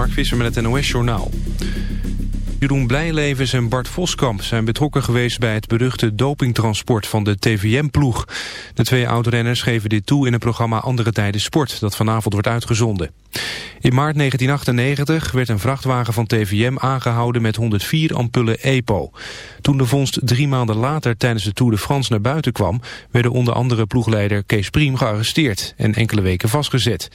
Mark Visser met het NOS-journaal. Jeroen Blijlevens en Bart Voskamp zijn betrokken geweest bij het beruchte dopingtransport van de TVM-ploeg. De twee oud-renners geven dit toe in het programma Andere Tijden Sport, dat vanavond wordt uitgezonden. In maart 1998 werd een vrachtwagen van TVM aangehouden met 104 ampullen EPO. Toen de vondst drie maanden later tijdens de Tour de France naar buiten kwam, werden onder andere ploegleider Kees Priem gearresteerd en enkele weken vastgezet.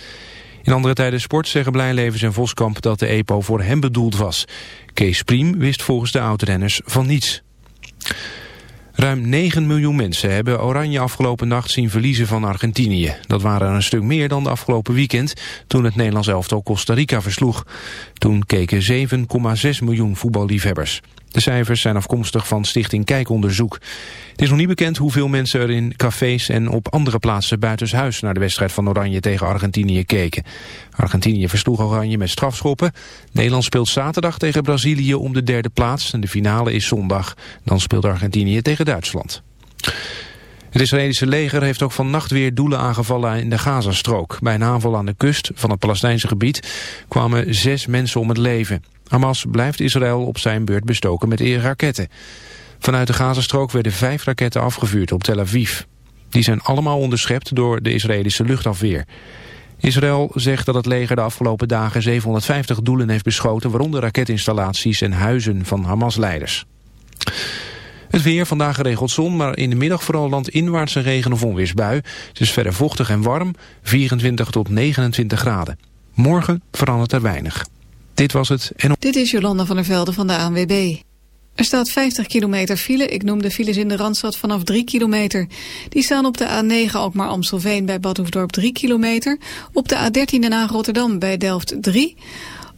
In andere tijden sport zeggen Blijlevens en Voskamp dat de EPO voor hem bedoeld was. Kees Priem wist volgens de oudrenners van niets. Ruim 9 miljoen mensen hebben Oranje afgelopen nacht zien verliezen van Argentinië. Dat waren een stuk meer dan de afgelopen weekend toen het Nederlands elftal Costa Rica versloeg. Toen keken 7,6 miljoen voetballiefhebbers. De cijfers zijn afkomstig van Stichting Kijkonderzoek. Het is nog niet bekend hoeveel mensen er in cafés en op andere plaatsen buitenshuis naar de wedstrijd van Oranje tegen Argentinië keken. Argentinië versloeg Oranje met strafschoppen. Nederland speelt zaterdag tegen Brazilië om de derde plaats en de finale is zondag. Dan speelt Argentinië tegen Duitsland. Het Israëlische leger heeft ook vannacht weer doelen aangevallen in de Gazastrook. Bij een aanval aan de kust van het Palestijnse gebied kwamen zes mensen om het leven. Hamas blijft Israël op zijn beurt bestoken met raketten. Vanuit de Gazastrook werden vijf raketten afgevuurd op Tel Aviv. Die zijn allemaal onderschept door de Israëlische luchtafweer. Israël zegt dat het leger de afgelopen dagen 750 doelen heeft beschoten... waaronder raketinstallaties en huizen van Hamas-leiders. Het weer, vandaag geregeld zon, maar in de middag vooral landinwaarts een regen- of onweersbui. Het is verder vochtig en warm, 24 tot 29 graden. Morgen verandert er weinig. Dit was het. En... Dit is Jolanda van der Velde van de ANWB. Er staat 50 kilometer file. Ik noem de files in de Randstad vanaf 3 kilometer. Die staan op de A9 ook maar Amstelveen bij Badhoefdorp 3 kilometer. Op de A13 Den Haag Rotterdam bij Delft 3.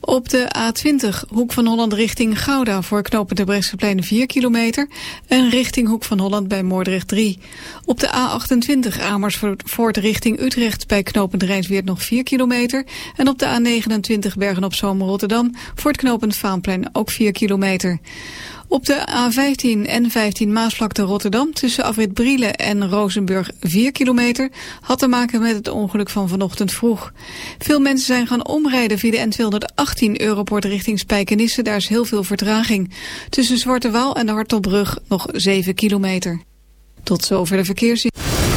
Op de A20 Hoek van Holland richting Gouda voor knooppunt Brechtseplein 4 kilometer. En richting Hoek van Holland bij Moordrecht 3. Op de A28 Amersfoort richting Utrecht bij knooppunt Rijnsweert nog 4 kilometer. En op de A29 Bergen op Zoom Rotterdam voor het knooppunt Vaanplein ook 4 kilometer. Op de A15 en 15 Maasvlakte Rotterdam tussen Afrit Brielen en Rozenburg 4 kilometer had te maken met het ongeluk van vanochtend vroeg. Veel mensen zijn gaan omrijden via de N218 Europort richting Spijkenisse. Daar is heel veel vertraging. Tussen Zwarte Waal en de Hartelbrug nog 7 kilometer. Tot zover de verkeersziening.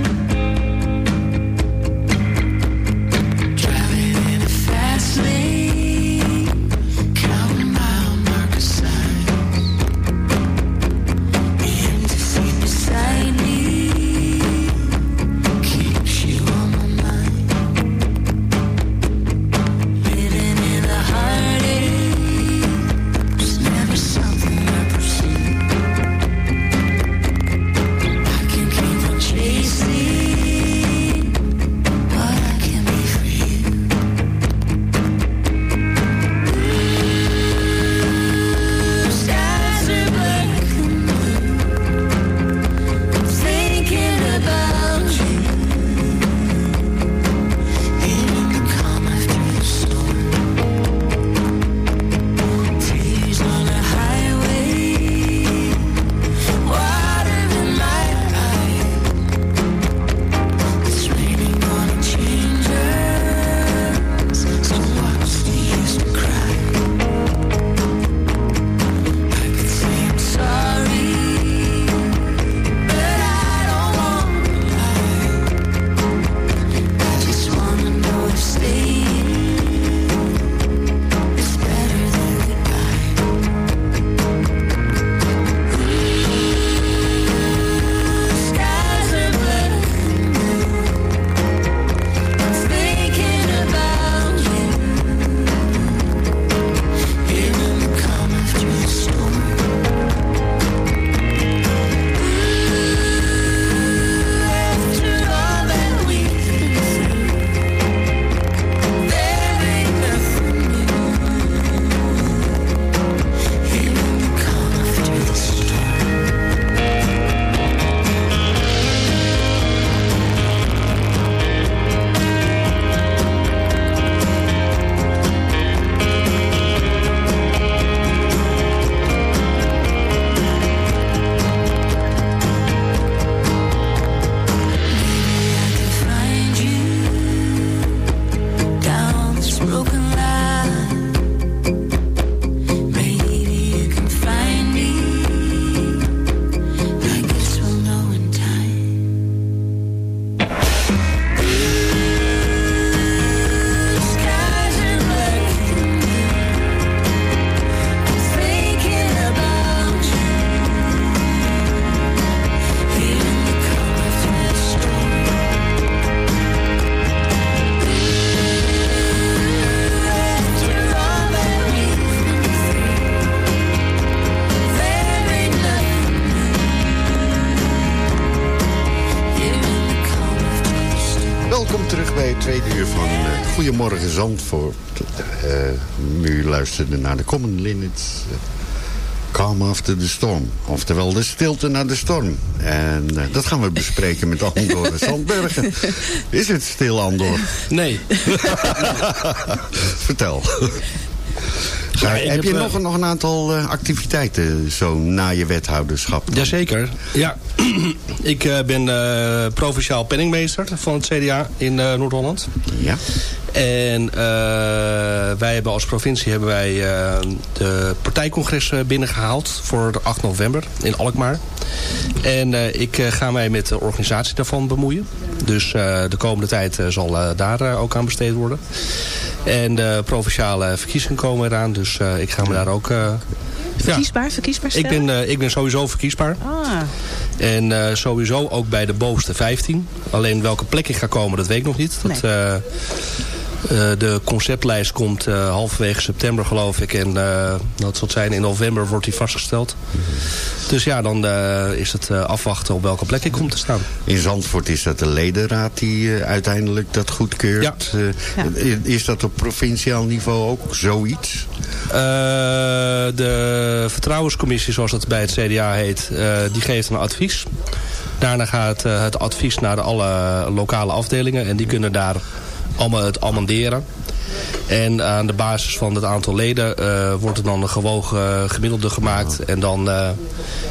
Bij het tweede uur van uh, Goedemorgen Zandvoort. Uh, u luisterde naar de Common Linnets. Uh, Calm After the Storm. Oftewel de stilte naar de storm. En uh, dat gaan we bespreken met Andor Zandbergen. Is het stil, Andor? Nee. Vertel. Ja, heb, heb, je nog, nog, een aantal uh, activiteiten zo na je wethouderschap? Dan? Jazeker, ja. ik uh, ben provinciaal penningmeester van het CDA in Noord-Holland. Ja. En wij hebben als provincie hebben wij de partijcongres binnengehaald voor de 8 november in Alkmaar. En ik ga mij met de organisatie daarvan bemoeien. Dus de komende tijd zal daar ook aan besteed worden. En de provinciale verkiezingen komen eraan. Dus uh, ik ga me daar ook... Uh, verkiesbaar? Ja. Verkiesbaar stellen? Ik ben, uh, ik ben sowieso verkiesbaar. Ah. En sowieso ook bij de bovenste 15. Alleen welke plek ik ga komen, dat weet ik nog niet. Dat, nee. Uh, de conceptlijst komt uh, halverwege september geloof ik. En uh, dat zal zijn in november wordt die vastgesteld. Dus ja, dan is het afwachten op welke plek ik kom te staan. In Zandvoort is dat de ledenraad die uiteindelijk dat goedkeurt. Ja. ja. Is dat op provinciaal niveau ook zoiets? de vertrouwenscommissie zoals dat bij het CDA heet, die geeft een advies. Daarna gaat het advies naar de alle lokale afdelingen. En die kunnen daar allemaal het amenderen. En aan de basis van het aantal leden uh, wordt er dan een gewogen uh, gemiddelde gemaakt. En dan uh,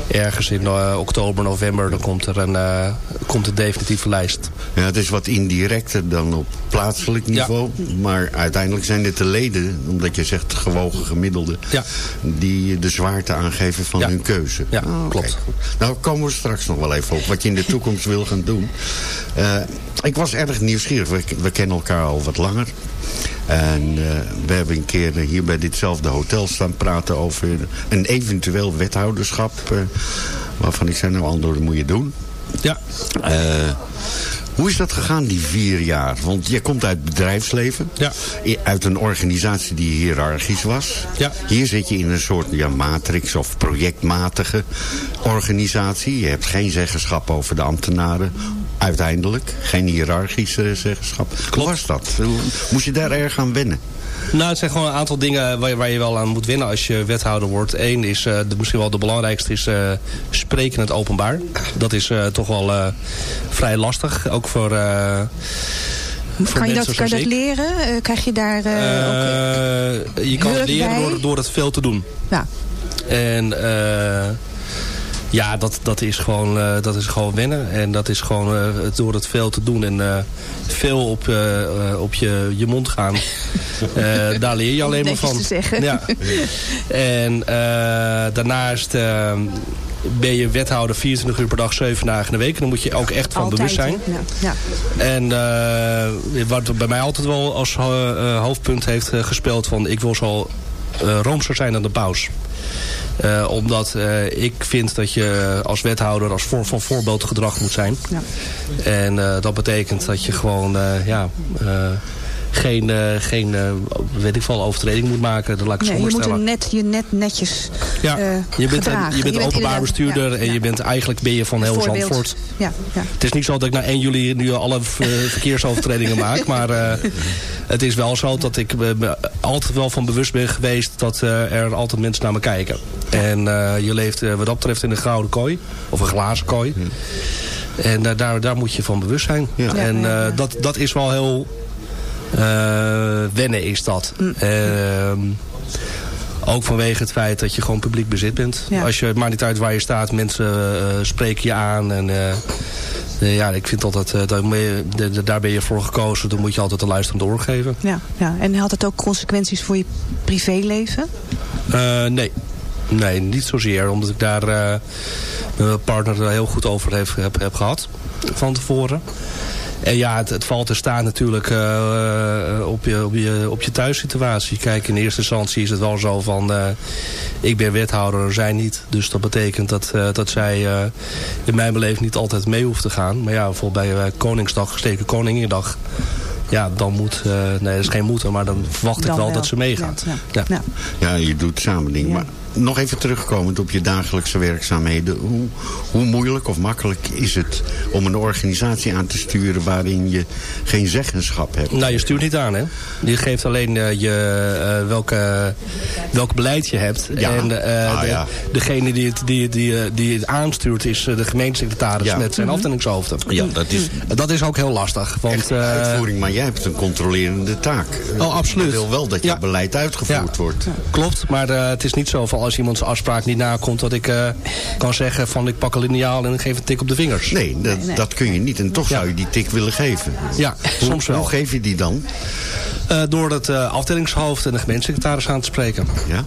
ergens in oktober, november, dan komt er een, komt een definitieve lijst. Ja, het is wat indirecter dan op plaatselijk niveau. Ja. Maar uiteindelijk zijn het de leden, omdat je zegt gewogen gemiddelde... Ja. die de zwaarte aangeven van ja. hun keuze. Ja, oh, klopt. Nou komen we straks nog wel even op wat je in de toekomst wil gaan doen. Ik was erg nieuwsgierig. We, we kennen elkaar al wat langer. En uh, we hebben een keer hier bij ditzelfde hotel staan praten over een eventueel wethouderschap. Uh, waarvan ik zei, nou Andor, dat moet je doen. Ja. Uh, hoe is dat gegaan, die vier jaar? Want je komt uit het bedrijfsleven. Ja. Uit een organisatie die hiërarchisch was. Ja. Hier zit je in een soort ja, matrix of projectmatige organisatie. Je hebt geen zeggenschap over de ambtenaren. Uiteindelijk. Geen hiërarchische zeggenschap. Klopt. Hoe was dat? Moest je daar erg aan wennen? Nou, het zijn gewoon een aantal dingen waar je, waar je wel aan moet winnen als je wethouder wordt. Eén is, uh, de, misschien wel de belangrijkste, is uh, spreken in het openbaar. Dat is uh, toch wel vrij lastig. Ook voor... kan je dat, kan je dat leren? krijg je daar ook Je kan het leren door, door het veel te doen. Ja. En... Ja, dat, dat, is gewoon, uh, dat is gewoon wennen. En dat is gewoon uh, door het veel te doen en uh, veel op, op je, je mond gaan. daar leer je alleen maar van. Te zeggen. Ja. En daarnaast ben je wethouder 24 uur per dag, 7 dagen in de week. En dan moet je ook echt van altijd, bewust zijn. Ja. Ja. En wat bij mij altijd wel als hoofdpunt heeft gespeeld van... ik wil zo roomser zijn dan de paus. Uh, omdat uh, ik vind dat je als wethouder als voor, van voorbeeldgedrag moet zijn. Ja. En uh, dat betekent dat je gewoon ja, geen, geen weet ik veel, overtreding moet maken. Dat laat ik nee, je moet net, je net netjes ja, uh, je bent, gedragen. je bent je openbaar bent bestuurder ja, en ja. je bent eigenlijk ben je van heel Voorbeeld. Zandvoort. Ja, ja. Het is niet zo dat ik na 1 juli nu alle verkeersovertredingen maak. Maar uh, het is wel zo dat ik me altijd wel van bewust ben geweest dat uh, er altijd mensen naar me kijken. En uh, je leeft wat dat betreft in een gouden kooi. Of een glazen kooi. En daar, daar moet je van bewust zijn. Ja. En dat, dat is wel heel uh, wennen is dat. Mm. Uh, ook vanwege het feit dat je gewoon publiek bezit bent. Ja. Als je, het maakt niet uit waar je staat, mensen uh, spreken je aan. En ja, ik vind altijd, dat, daar ben je voor gekozen. Dan moet je altijd een luisterend oor geven. Ja, ja. En had het ook consequenties voor je privéleven? nee. Nee, niet zozeer. Omdat ik daar mijn partner heel goed over heb, heb, heb gehad. Van tevoren. En ja, het, het valt te staan natuurlijk uh, op, je, op, je, op je thuissituatie. Kijk, in eerste instantie is het wel zo van... Uh, ik ben wethouder, zij niet. Dus dat betekent dat, uh, dat zij in mijn beleving niet altijd mee hoeft te gaan. Maar ja, bijvoorbeeld bij Koningsdag, steken Koninginnedag... Ja, dan moet... nee, dat is geen moeten, maar dan verwacht dan ik wel, wel, dat ze meegaat. Ja, ja. ja. ja. je doet samen dingen. Maar nog even terugkomend op je dagelijkse werkzaamheden. Hoe, hoe moeilijk of makkelijk is het om een organisatie aan te sturen waarin je geen zeggenschap hebt? Nou, je stuurt niet aan, hè? Je geeft alleen uh, je, uh, welke, welk beleid je hebt. Ja. En uh, Ah, de, ja. degene die het, die, die, die het aanstuurt is de gemeentesecretaris Ja. met zijn afdelingshoofden. Ja, dat is Dat is ook heel lastig. Want, echt eh, uitvoering, maar jij hebt een controlerende taak. Oh, absoluut. Je wil wel dat je Ja. beleid uitgevoerd Ja. wordt. Klopt, maar eh, het is niet zo van als iemand zijn afspraak niet nakomt... dat ik eh, kan zeggen van ik pak een lineaal en ik geef een tik op de vingers. Nee, dat, dat kun je niet. En toch Ja. zou je die tik willen geven. Ja, soms Hoe, wel. hoe geef je die dan? Eh, door het eh, afdelingshoofd en de gemeentesecretaris aan te spreken. Ja?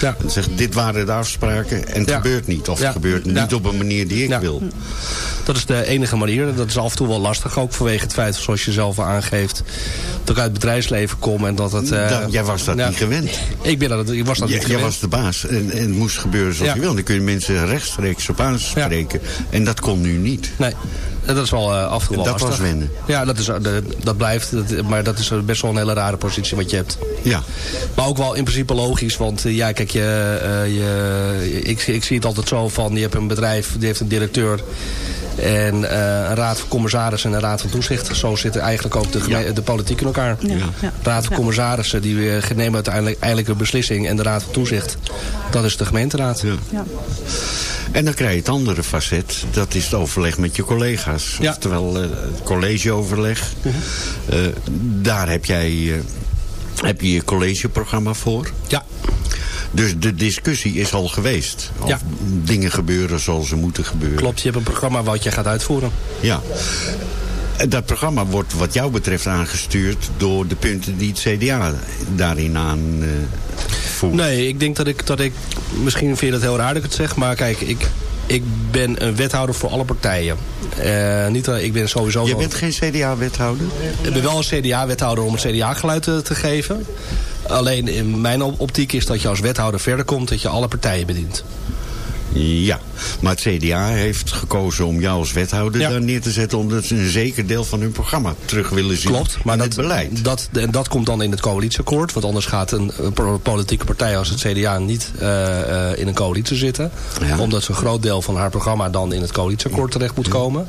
Ja. En zeg, dit waren de afspraken en het Ja. gebeurt niet. Of Ja. het gebeurt Ja. niet op een manier die ik Ja. wil. Dat is de enige manier. Dat is af en toe wel lastig. Ook vanwege het feit, zoals je zelf al aangeeft... dat ik uit het bedrijfsleven kom en dat het... eh, Dat- jij was dat ja. niet gewend. Ik, ben dat, ik was dat Jij, niet jij gewend. was de baas en, en het moest gebeuren zoals je wil. Dan kun je mensen rechtstreeks op aanspreken. En dat kon nu niet. Nee, dat is wel wel Dat was wennen. Ja, dat, is, eh, dat, blijft. Dat, maar dat is best wel een hele rare positie wat je hebt. Ja. Maar ook wel in principe logisch. Want eh, ja, kijk, je, je, ik, ik zie het altijd zo van... je hebt een bedrijf, die heeft een directeur... En eh, een raad van commissarissen en een raad van toezicht. Zo zitten eigenlijk ook de, de politiek in elkaar. Ja. Ja. Raad van Ja. commissarissen die weer nemen uiteindelijk eigenlijk een beslissing. En de raad van toezicht, dat is de gemeenteraad. Ja. Ja. En dan krijg je het andere facet. Dat is het overleg met je collega's. Ja. Oftewel eh, het collegeoverleg. Eh, daar heb jij eh, heb je je collegeprogramma voor. Ja, Dus de discussie is al geweest. Of Ja. dingen gebeuren zoals ze moeten gebeuren. klopt. Je hebt een programma wat je gaat uitvoeren. Ja. Dat programma wordt wat jou betreft aangestuurd door de punten die het CDA daarin aan eh, voert. Nee, ik denk dat ik, dat ik... Misschien vind je dat heel raar dat ik het zeg. Maar kijk, ik, ik ben een wethouder voor alle partijen. Eh, niet, dat- ik ben sowieso... Je bent geen CDA-wethouder? Ik ben wel een CDA-wethouder om het CDA-geluid te, te geven. Alleen in mijn op- optiek is dat je als wethouder verder komt... dat je alle partijen bedient. Ja, maar het CDA heeft gekozen om jou als wethouder Ja. daar neer te zetten... omdat ze een zeker deel van hun programma terug willen zien Klopt, maar in dat, het beleid. Dat, en dat komt dan in het coalitieakkoord. Want anders gaat een, een politieke partij als het CDA niet eh, eh, in een coalitie zitten. Ja. Omdat zo'n groot deel van haar programma dan in het coalitieakkoord terecht moet komen.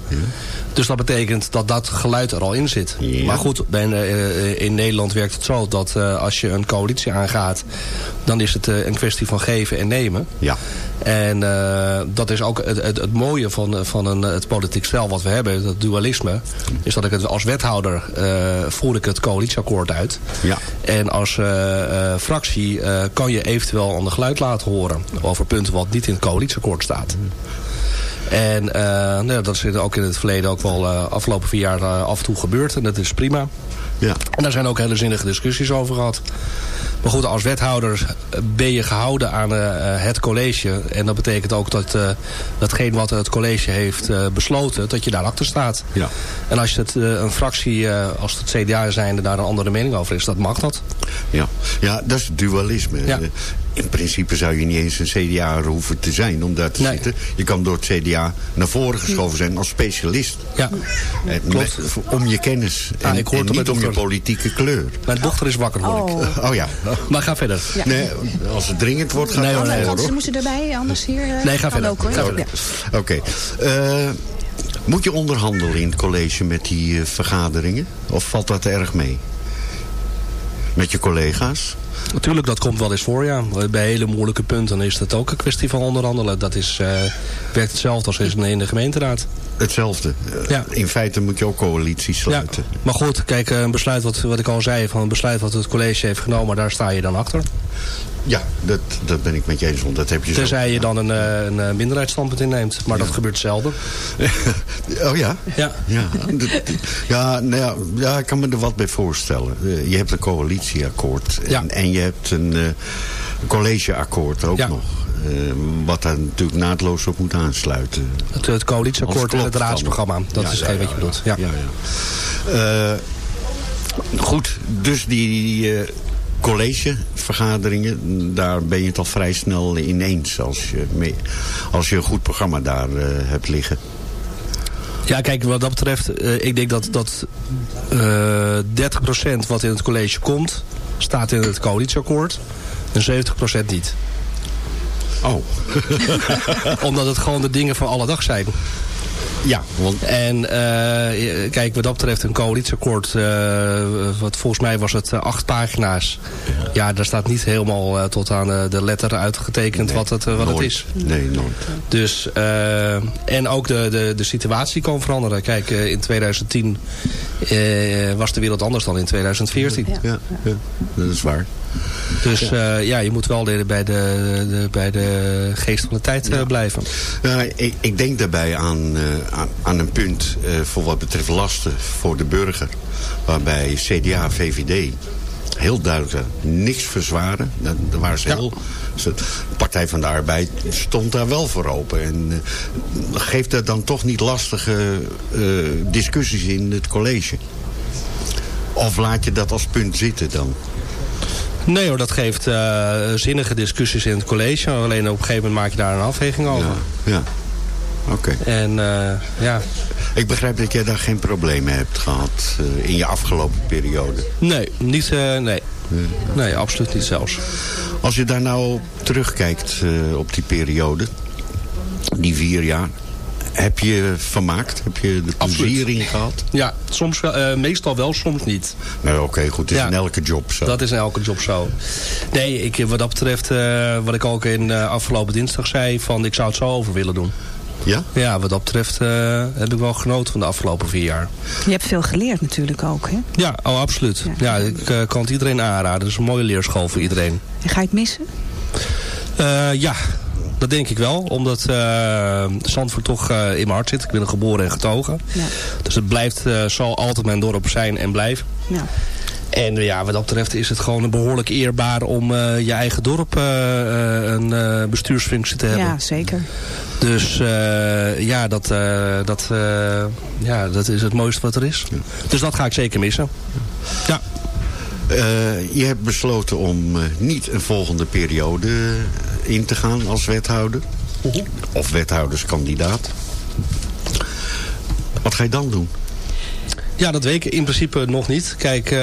Dus dat betekent dat dat geluid er al in zit. Maar goed, een, eh, in Nederland werkt het zo dat als je een coalitie aangaat... dan is het een kwestie van geven en nemen. Ja. En dat is ook het, het, het mooie van, van een, het politiek spel wat we hebben, dat dualisme. Is dat ik het als wethouder eh, voer ik het coalitieakkoord uit. Ja. En als eh, eh, fractie eh, kan je eventueel aan de geluid laten horen over punten wat niet in het coalitieakkoord staat. En eh, nou, ja, dat is ook in het verleden ook wel uh, afgelopen vier jaar uh, af en toe gebeurd. En dat is prima. Ja. En daar zijn ook hele zinnige discussies over gehad. Maar goed, als wethouder ben je gehouden aan het college. En dat betekent ook dat datgene wat het college heeft besloten, dat je daar achter staat. Ja. En als je het, een fractie, als het CDA zijnde, daar een andere mening over is, dat mag dat. Ja, ja dat is dualisme. Ja. In principe zou je niet eens een CDA hoeven te zijn om daar te Nee. zitten. Je kan door het CDA naar voren geschoven zijn als specialist. Ja, En klopt. met- om je kennis. En, Ah, ik hoor en het niet om je politieke kleur. Mijn dochter is wakker, hoor ik. Oh. Oh ja. Maar ga verder. Ja. Nee, als het dringend wordt, gaat Nee, wel nee, hoor. Anders moeten ze erbij, anders hier... eh, Nee, ga verder. Ook, hoor. Ga verder. Ja. Oké. Eh, moet je onderhandelen in het college met die eh, vergaderingen? Of valt dat erg mee? Met je collega's? Natuurlijk, dat komt wel eens voor, ja. Bij hele moeilijke punten is dat ook een kwestie van onderhandelen. Dat is, eh, werkt hetzelfde als in in de gemeenteraad. Hetzelfde. Eh, Ja. In feite moet je ook coalities sluiten. Ja. Maar goed, kijk, een besluit wat, wat ik al zei, van een besluit wat het college heeft genomen, daar sta je dan achter. Ja, dat, dat ben ik met je eens. Want dat heb je zo. Tenzij je dan een, eh, een eh, minderheidsstandpunt inneemt. Maar dat gebeurt zelden. oh ja? Ja. Ja, ja, nou ja, ja, ik kan me er wat bij voorstellen. Eh, je hebt een coalitieakkoord. En, en je hebt een eh, collegeakkoord ook Ja. nog. Eh, wat daar natuurlijk naadloos op moet aansluiten. Het, het coalitieakkoord en het raadsprogramma. Dat Ja, is ja, wat je ja. bedoelt. Ja. Eh, goed, dus die eh, collegevergaderingen, daar ben je het al vrij snel ineens als je, mee, als je een goed programma daar eh, hebt liggen. Ja, kijk, wat dat betreft, ik denk dat, dat eh 30% wat in het college komt, staat in het coalitieakkoord. En 70% niet. Oh. Omdat het gewoon de dingen van alle dag zijn. Ja, want... En eh, kijk, wat dat betreft een coalitieakkoord, uh, wat volgens mij was het uh, acht pagina's. Ja, daar staat niet helemaal tot aan de letter uitgetekend wat, het, wat het is. Nee, nooit. Dus, en ook de, de, de situatie kan veranderen. Kijk, in 2010 was de wereld anders dan in 2014. Ja, ja, ja dat is waar. Dus ja. ja, je moet wel bij de, de, bij de geest van de tijd ja. blijven. Nou, ik, ik, denk daarbij aan, uh, aan, aan, een punt voor wat betreft lasten voor de burger. Waarbij CDA, VVD heel duidelijk niks verzwaren. Daar waren ze heel... De Partij van de Arbeid stond daar wel voor open. En uh, geeft dat dan toch niet lastige discussies in het college? Of laat je dat als punt zitten dan? Nee hoor, dat geeft uh, zinnige discussies in het college. Alleen op een gegeven moment maak je daar een afweging over. Ja, ja. oké. Okay. En uh, ja... Ik begrijp dat jij daar geen problemen hebt gehad uh, in je afgelopen periode. Nee, niet, nee. Nee, absoluut niet zelfs. Als je daar nou terugkijkt op die periode, die vier jaar... Heb je vermaakt? Heb je de plezier in gehad? Ja, soms wel, uh, meestal wel, soms niet. Nou, Oké, okay, goed. Het is ja, in elke job zo. Dat is in elke job zo. Nee, ik, wat dat betreft, uh, wat ik ook in uh, afgelopen dinsdag zei... van ik zou het zo over willen doen. Ja? Ja, wat dat betreft heb ik wel genoten van de afgelopen vier jaar. Je hebt veel geleerd natuurlijk ook, hè? Ja, oh, absoluut. Ja, ja ik kan het iedereen aanraden. Het is een mooie leerschool voor iedereen. En ga je het missen? ja, dat denk ik wel. Omdat uh, Zandvoort toch uh, in mijn hart zit. Ik ben er geboren en getogen. Ja. Dus het blijft, uh, zal altijd mijn dorp zijn en blijven. Ja. En ja, wat dat betreft is het gewoon een behoorlijk eerbaar om je eigen dorp een bestuursfunctie te hebben. Ja, zeker. Dus ja, dat, dat, ja, dat is het mooiste wat er is. Ja. Dus dat ga ik zeker missen. Ja. Uh, je hebt besloten om uh, niet een volgende periode in te gaan als wethouder. Of wethouderskandidaat. Wat ga je dan doen? Ja, dat weet ik in principe nog niet. Kijk, uh,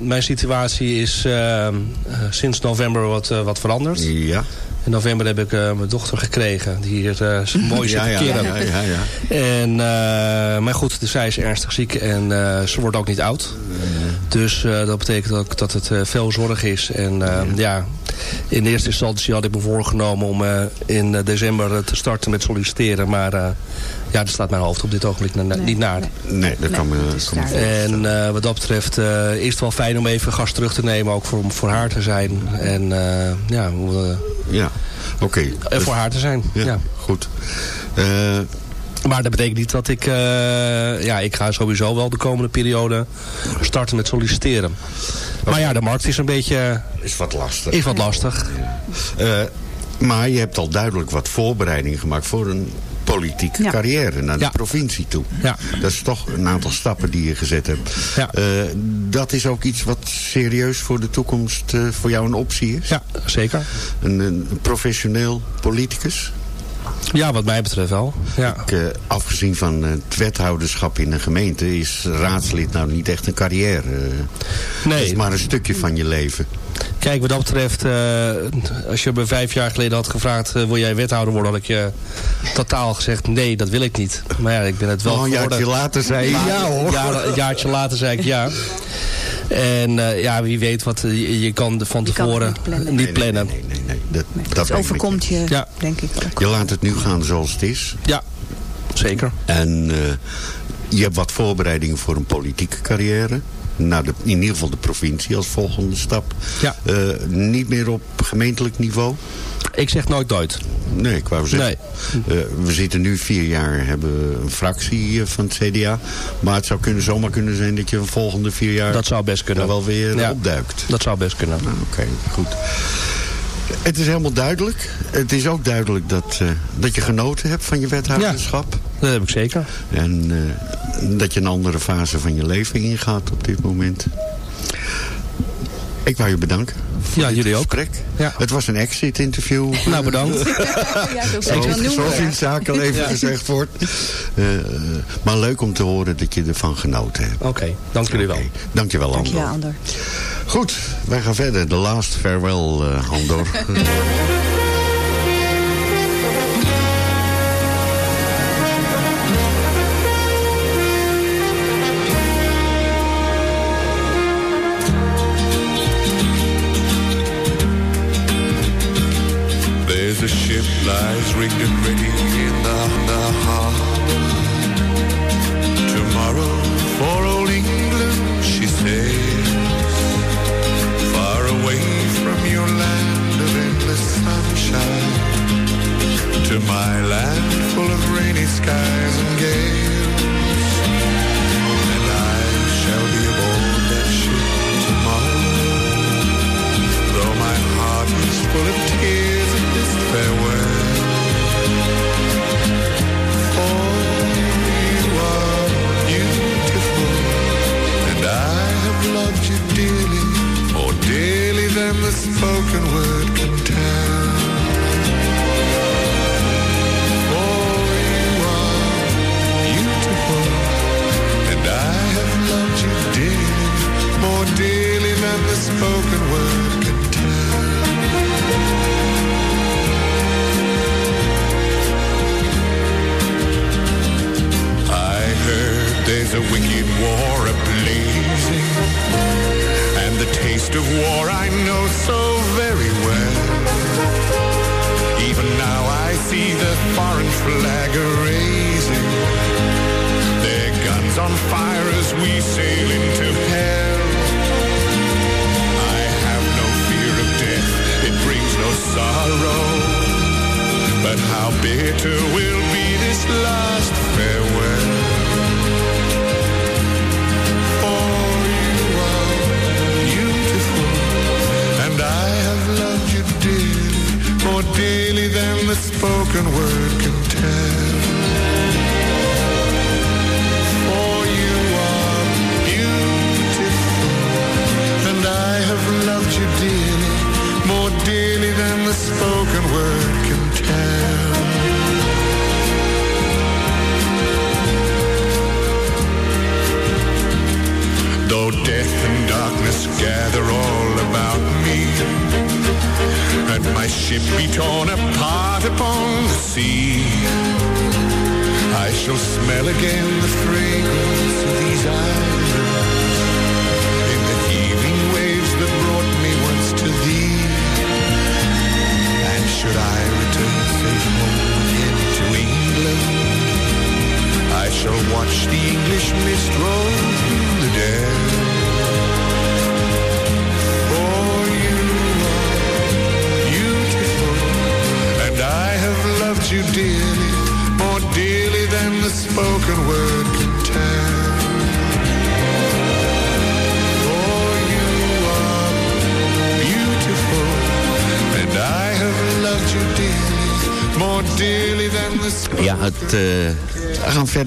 mijn situatie is sinds november wat, wat veranderd. Ja. In november heb ik mijn dochter gekregen. Die hier mooi zit ja, te ja, ja, ja, ja. En, maar goed, dus zij is ernstig ziek en ze wordt ook niet oud. Dus dat betekent ook dat het veel zorg is. En ja, in de eerste instantie had ik me voorgenomen om in december te starten met solliciteren. Maar ja, daar staat mijn hoofd op dit ogenblik na, nee, niet naar. Nee, nee dat kan me, kan me En uh, wat dat betreft uh, is het wel fijn om even gas terug te nemen. Ook voor, voor haar te zijn. En uh, ja... ja, oké. Okay. Dus, voor haar te zijn, ja. ja. Goed. Maar dat betekent niet dat ik... ja, ik ga sowieso wel de komende periode starten met solliciteren. Okay. Maar ja, de markt is een beetje... Is wat lastig. Is wat lastig. Ja. maar je hebt al duidelijk wat voorbereiding gemaakt voor een politieke ja. carrière naar de ja. provincie toe. Ja. Dat is toch een aantal stappen die je gezet hebt. Ja. Uh, dat is ook iets wat serieus voor de toekomst uh, voor jou een optie is? Ja, zeker. Een, een professioneel politicus? Ja, wat mij betreft wel. Ja. Ik, uh, afgezien van het wethouderschap in een gemeente is raadslid nou niet echt een carrière. Nee. Het is maar een stukje van je leven. Kijk, wat dat betreft, uh, als je me vijf jaar geleden had gevraagd... Uh, wil jij wethouder worden, had ik je totaal gezegd... nee, dat wil ik niet. Maar ja, ik ben het wel oh, een jaartje later zei je ja hoor. Ja, een jaartje later zei ik ja. En uh, ja, wie weet wat, je, je kan van je tevoren kan niet plannen. Niet plannen. Nee, nee, nee. nee, Dat, nee, dat overkomt je, ja. denk ik ook. Je laat het nu gaan zoals het is. Ja, zeker. En je hebt wat voorbereidingen voor een politieke carrière naar de, in ieder geval de provincie als volgende stap. Ja. Uh, niet meer op gemeentelijk niveau? Ik zeg nooit nooit. Nee, ik wou zeggen. Nee. Uh, we zitten nu vier jaar, hebben een fractie van het CDA. Maar het zou kunnen, zomaar kunnen zijn dat je de volgende vier jaar... Dat zou best kunnen. wel weer ja. opduikt. Dat zou best kunnen. Nou, Oké, okay, goed. Het is helemaal duidelijk. Het is ook duidelijk dat, uh, dat je genoten hebt van je wethouderschap. Ja, dat heb ik zeker. En uh, dat je een andere fase van je leven ingaat op dit moment. Ik wou je bedanken. Ja, jullie ook. Gesprek. Ja. Het was een exit interview. Nou, bedankt. ja, zo zoals, in het zakenleven ja. gezegd wordt. Uh, maar leuk om te horen dat je ervan genoten hebt. Oké, okay, dank jullie okay. wel. Dank je wel, Dank Andor. je, Andor. Goed, wij gaan verder. De last farewell, uh, Andor.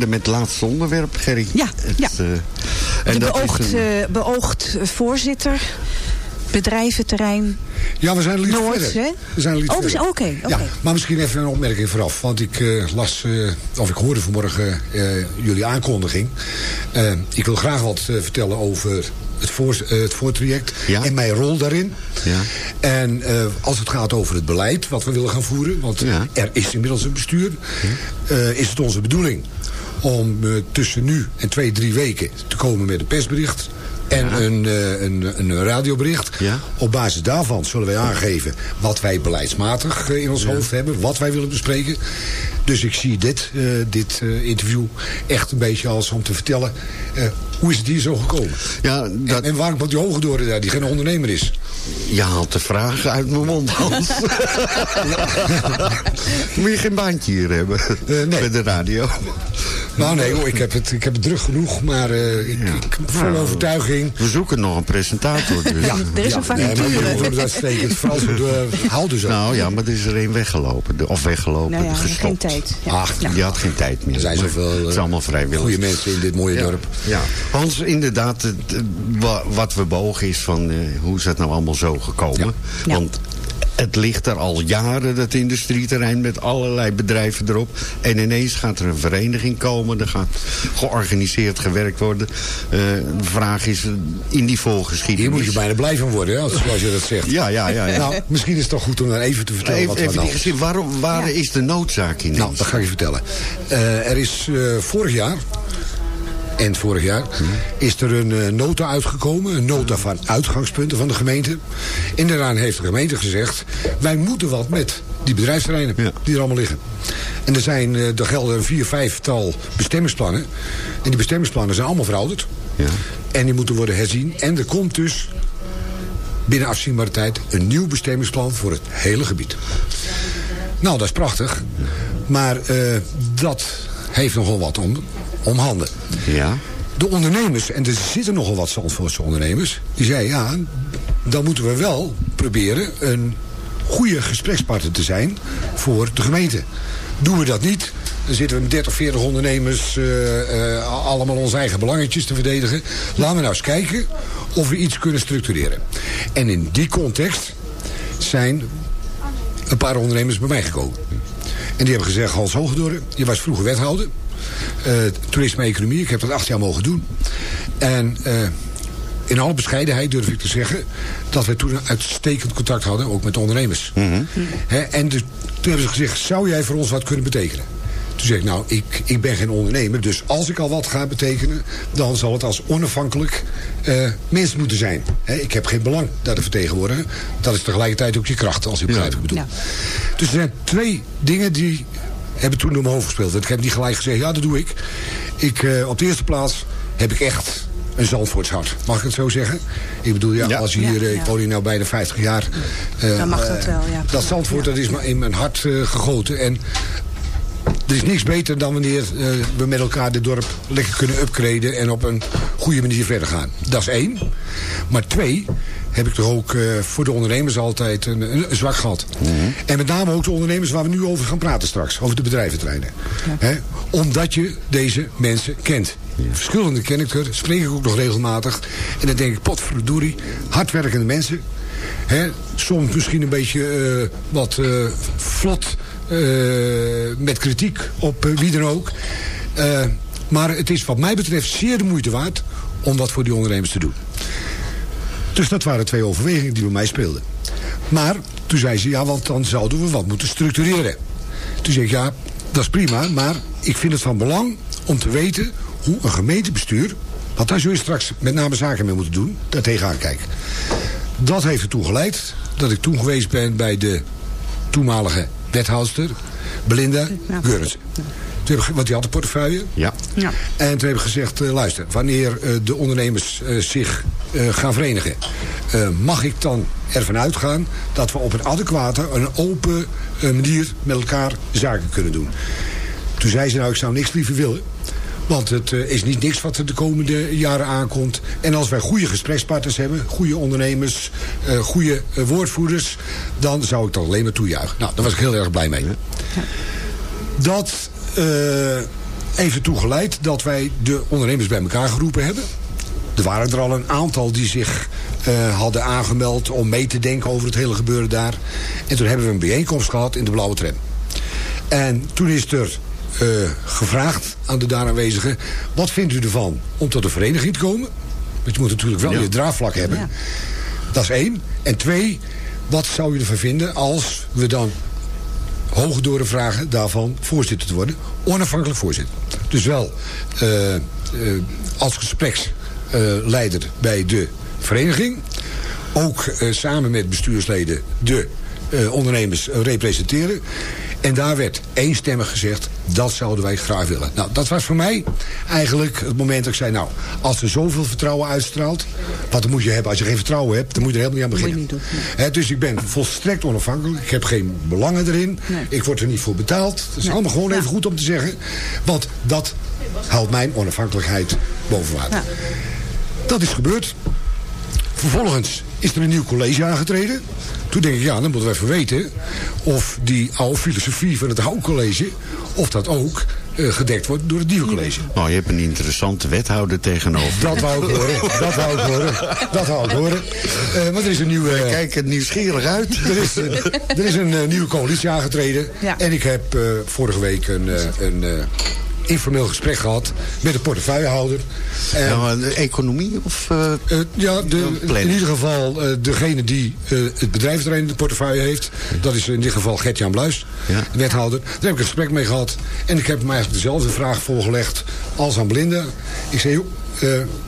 verder met het laatste onderwerp, Gerry. Ja, Het, ja. eh, en De dat is beoogd, een- eh, beoogd voorzitter, bedrijventerrein Ja, we zijn Noord. verder. Hè? We zijn lied Oh, oké, oké. Ja, maar misschien even een opmerking vooraf. Want ik eh, las, eh, of ik hoorde vanmorgen eh, jullie aankondiging. Ik wil graag wat vertellen over het, voor, het voortraject Ja. en mijn rol daarin. Ja. En eh, als het gaat over het beleid wat we willen gaan voeren... want Ja. er is inmiddels een bestuur... eh, is het onze bedoeling om eh, tussen nu en twee, drie weken te komen met een persbericht... En een, eh, een, een radiobericht. Ja. Op basis daarvan zullen wij aangeven wat wij beleidsmatig eh, in ons hoofd hebben. Wat wij willen bespreken. Dus ik zie dit, dit interview echt een beetje als om te vertellen... hoe is het hier zo gekomen? Ja, En, dat, en waarom komt die Hogedoren daar, die geen ondernemer is? je haalt de vraag uit mijn mond, Hans. Moet je geen baantje hier hebben? Nee. Bij de radio. Nou nee hoor, ik heb het, ik heb het druk genoeg. Maar eh, ik, Ja. ik heb vol Nou, overtuiging. We zoeken nog een presentator. Dus. Ja, Er is een Nee, maar vacature. doen het zo door, hou dus ook. Nou ja, maar er is er een weggelopen. De- Of weggelopen, Nou ja, gestopt. geen tijd. Ja. Ach, Ja. Die had geen tijd meer. Er zijn zoveel Het is eh, allemaal vrijwillig. goede mensen in dit mooie Ja. dorp. Ja. Hans, inderdaad, het, eh, wat we bogen is van eh, hoe is dat nou allemaal zo gekomen? Ja. Want het ligt er al jaren, dat industrieterrein, met allerlei bedrijven erop. En ineens gaat er een vereniging komen. Er gaat georganiseerd gewerkt worden. Eh, de vraag is, in die voorgeschiedenis... Hier moet je bijna blij van worden, hè, als, zoals je dat zegt. Ja, ja, ja. ja. Nou, misschien is het toch goed om dan even te vertellen even wat we even nou... waarom, waar Ja. is de noodzaak in? Nou, dat ga ik je vertellen. Eh, er is eh, vorig jaar, eind vorig jaar, is er een eh, nota uitgekomen. Een nota van uitgangspunten van de gemeente. En daaraan heeft de gemeente gezegd... wij moeten wat met die bedrijfsterreinen die er allemaal liggen. En er, zijn, uh, er gelden vier, vijftal bestemmingsplannen. En die bestemmingsplannen zijn allemaal verouderd. Ja. En die moeten worden herzien. En er komt dus binnen afzienbare tijd een nieuw bestemmingsplan voor het hele gebied. Nou, dat is prachtig. Maar uh, dat heeft nogal wat om, om handen. Ja. De ondernemers, en er zitten nogal wat Zandvoortse ondernemers... die zeiden, ja, dan moeten we wel proberen een goede gesprekspartner te zijn voor de gemeente. Doen we dat niet, dan zitten we met 30, 40 ondernemers uh, uh, allemaal onze eigen belangetjes te verdedigen. Laten we nou eens kijken of we iets kunnen structureren. En in die context zijn een paar ondernemers bij mij gekomen. En die hebben gezegd, Hans Hoogdorre, je was vroeger wethouder. Uh, toerisme en economie, ik heb dat acht jaar mogen doen. En in alle bescheidenheid durf ik te zeggen... dat we toen een uitstekend contact hadden, ook met de ondernemers. Mm -hmm. He, en de, toen hebben ze gezegd, zou jij voor ons wat kunnen betekenen? Toen zeg ik, nou, ik, ik ben geen ondernemer... dus als ik al wat ga betekenen... dan zal het als onafhankelijk uh, mens moeten zijn. He, ik heb geen belang daar te vertegenwoordigen. Dat is tegelijkertijd ook je kracht, als ik begrijp wat ik bedoel. Ja. Dus er zijn twee dingen die hebben toen door mijn hoofd gespeeld. Ik heb niet gelijk gezegd, ja, dat doe ik. ik uh, op de eerste plaats heb ik echt een Zandvoorts hart. Mag ik het zo zeggen? Ik bedoel, ja, ja. als je hier, ja, ja. ik woon hier nou bijna 50 jaar. Uh, Dan mag dat wel, ja. Dat Zandvoort, dat is in mijn hart uh, gegoten. En er is niks beter dan wanneer uh, we met elkaar dit dorp lekker kunnen upgraden... en op een goede manier verder gaan. Dat is één. Maar twee, heb ik toch ook uh, voor de ondernemers altijd een, een, een zwak gehad. Mhm. Mm -hmm. En met name ook de ondernemers waar we nu over gaan praten straks. Over de bedrijventreinen. Ja. He, omdat je deze mensen kent. Ja. Verschillende ken ik er, spreek ik ook nog regelmatig. En dan denk ik, potverdorie, hardwerkende mensen. He, soms misschien een beetje uh, wat uh, vlot met kritiek op wie dan ook. maar het is wat mij betreft zeer de moeite waard om wat voor die ondernemers te doen. Dus dat waren twee overwegingen die bij mij speelden. Maar toen zei ze, ja, want dan zouden we wat moeten structureren. Toen zei ik, ja, dat is prima, maar ik vind het van belang om te weten hoe een gemeentebestuur, want daar zul straks met name zaken mee moeten doen, daar tegenaan kijken. Dat heeft ertoe geleid dat ik toen geweest ben bij de toenmalige wethoudster, Belinda ja. Geurensen. Want die had de portefeuille. Ja. ja. En toen heb ik gezegd, uh, luister, wanneer uh, de ondernemers uh, zich gaan verenigen... mag ik dan ervan uitgaan dat we op een adequate, een open manier met elkaar zaken kunnen doen. Toen zei ze, nou, ik zou niks liever willen. Want het uh, is niet niks wat er de komende jaren aankomt. En als wij goede gesprekspartners hebben, goede ondernemers, uh, goede uh, woordvoerders... dan zou ik dat alleen maar toejuichen. Nou, daar was ik heel erg blij mee. Dat heeft ertoe geleid dat wij de ondernemers bij elkaar geroepen hebben. Er waren er al een aantal die zich uh, hadden aangemeld om mee te denken over het hele gebeuren daar. En toen hebben we een bijeenkomst gehad in de Blauwe Tram. En toen is er uh, gevraagd aan de daar aanwezigen... wat vindt u ervan om tot een vereniging te komen? Want je moet natuurlijk wel ja. je draagvlak hebben. Ja. Dat is één. En twee, wat zou u ervan vinden als we dan hoogdoren vragen daarvan voorzitter te worden. Onafhankelijk voorzitter. Dus wel uh, uh, als gespreksleider bij de vereniging. Ook uh, samen met bestuursleden de ondernemers representeren. En daar werd eenstemmig gezegd, dat zouden wij graag willen. Nou, dat was voor mij eigenlijk het moment dat ik zei... nou, als er zoveel vertrouwen uitstraalt... wat moet je hebben als je geen vertrouwen hebt... dan moet je er helemaal niet aan beginnen. Niet doen, nee. He, dus ik ben volstrekt onafhankelijk. Ik heb geen belangen erin. Nee. Ik word er niet voor betaald. Dat is nee. allemaal gewoon ja. even goed om te zeggen. Want dat houdt mijn onafhankelijkheid boven water. Ja. Dat is gebeurd. Vervolgens is er een nieuw college aangetreden. Toen denk ik, ja, dan moeten we even weten of die oude filosofie van het oude college, of dat ook uh, gedekt wordt door het nieuwe college. Nou, je hebt een interessante wethouder tegenover. Dat wou ik horen, dat wou ik horen, dat wou ik horen. Uh, maar er is een nieuwe... Uh, Kijk er nieuwsgierig uit. Er is, er is een nieuwe coalitie aangetreden. Ja. En ik heb vorige week een... een informeel gesprek gehad met de portefeuillehouder. En, ja, de economie of... Uh, uh, ja, de, in ieder geval uh, degene die het bedrijfsterrein in de portefeuille heeft. Dat is in dit geval Gert-Jan Bluis, ja. de wethouder. Daar heb ik een gesprek mee gehad. En ik heb hem eigenlijk dezelfde vraag voorgelegd als aan Belinda. Ik zei,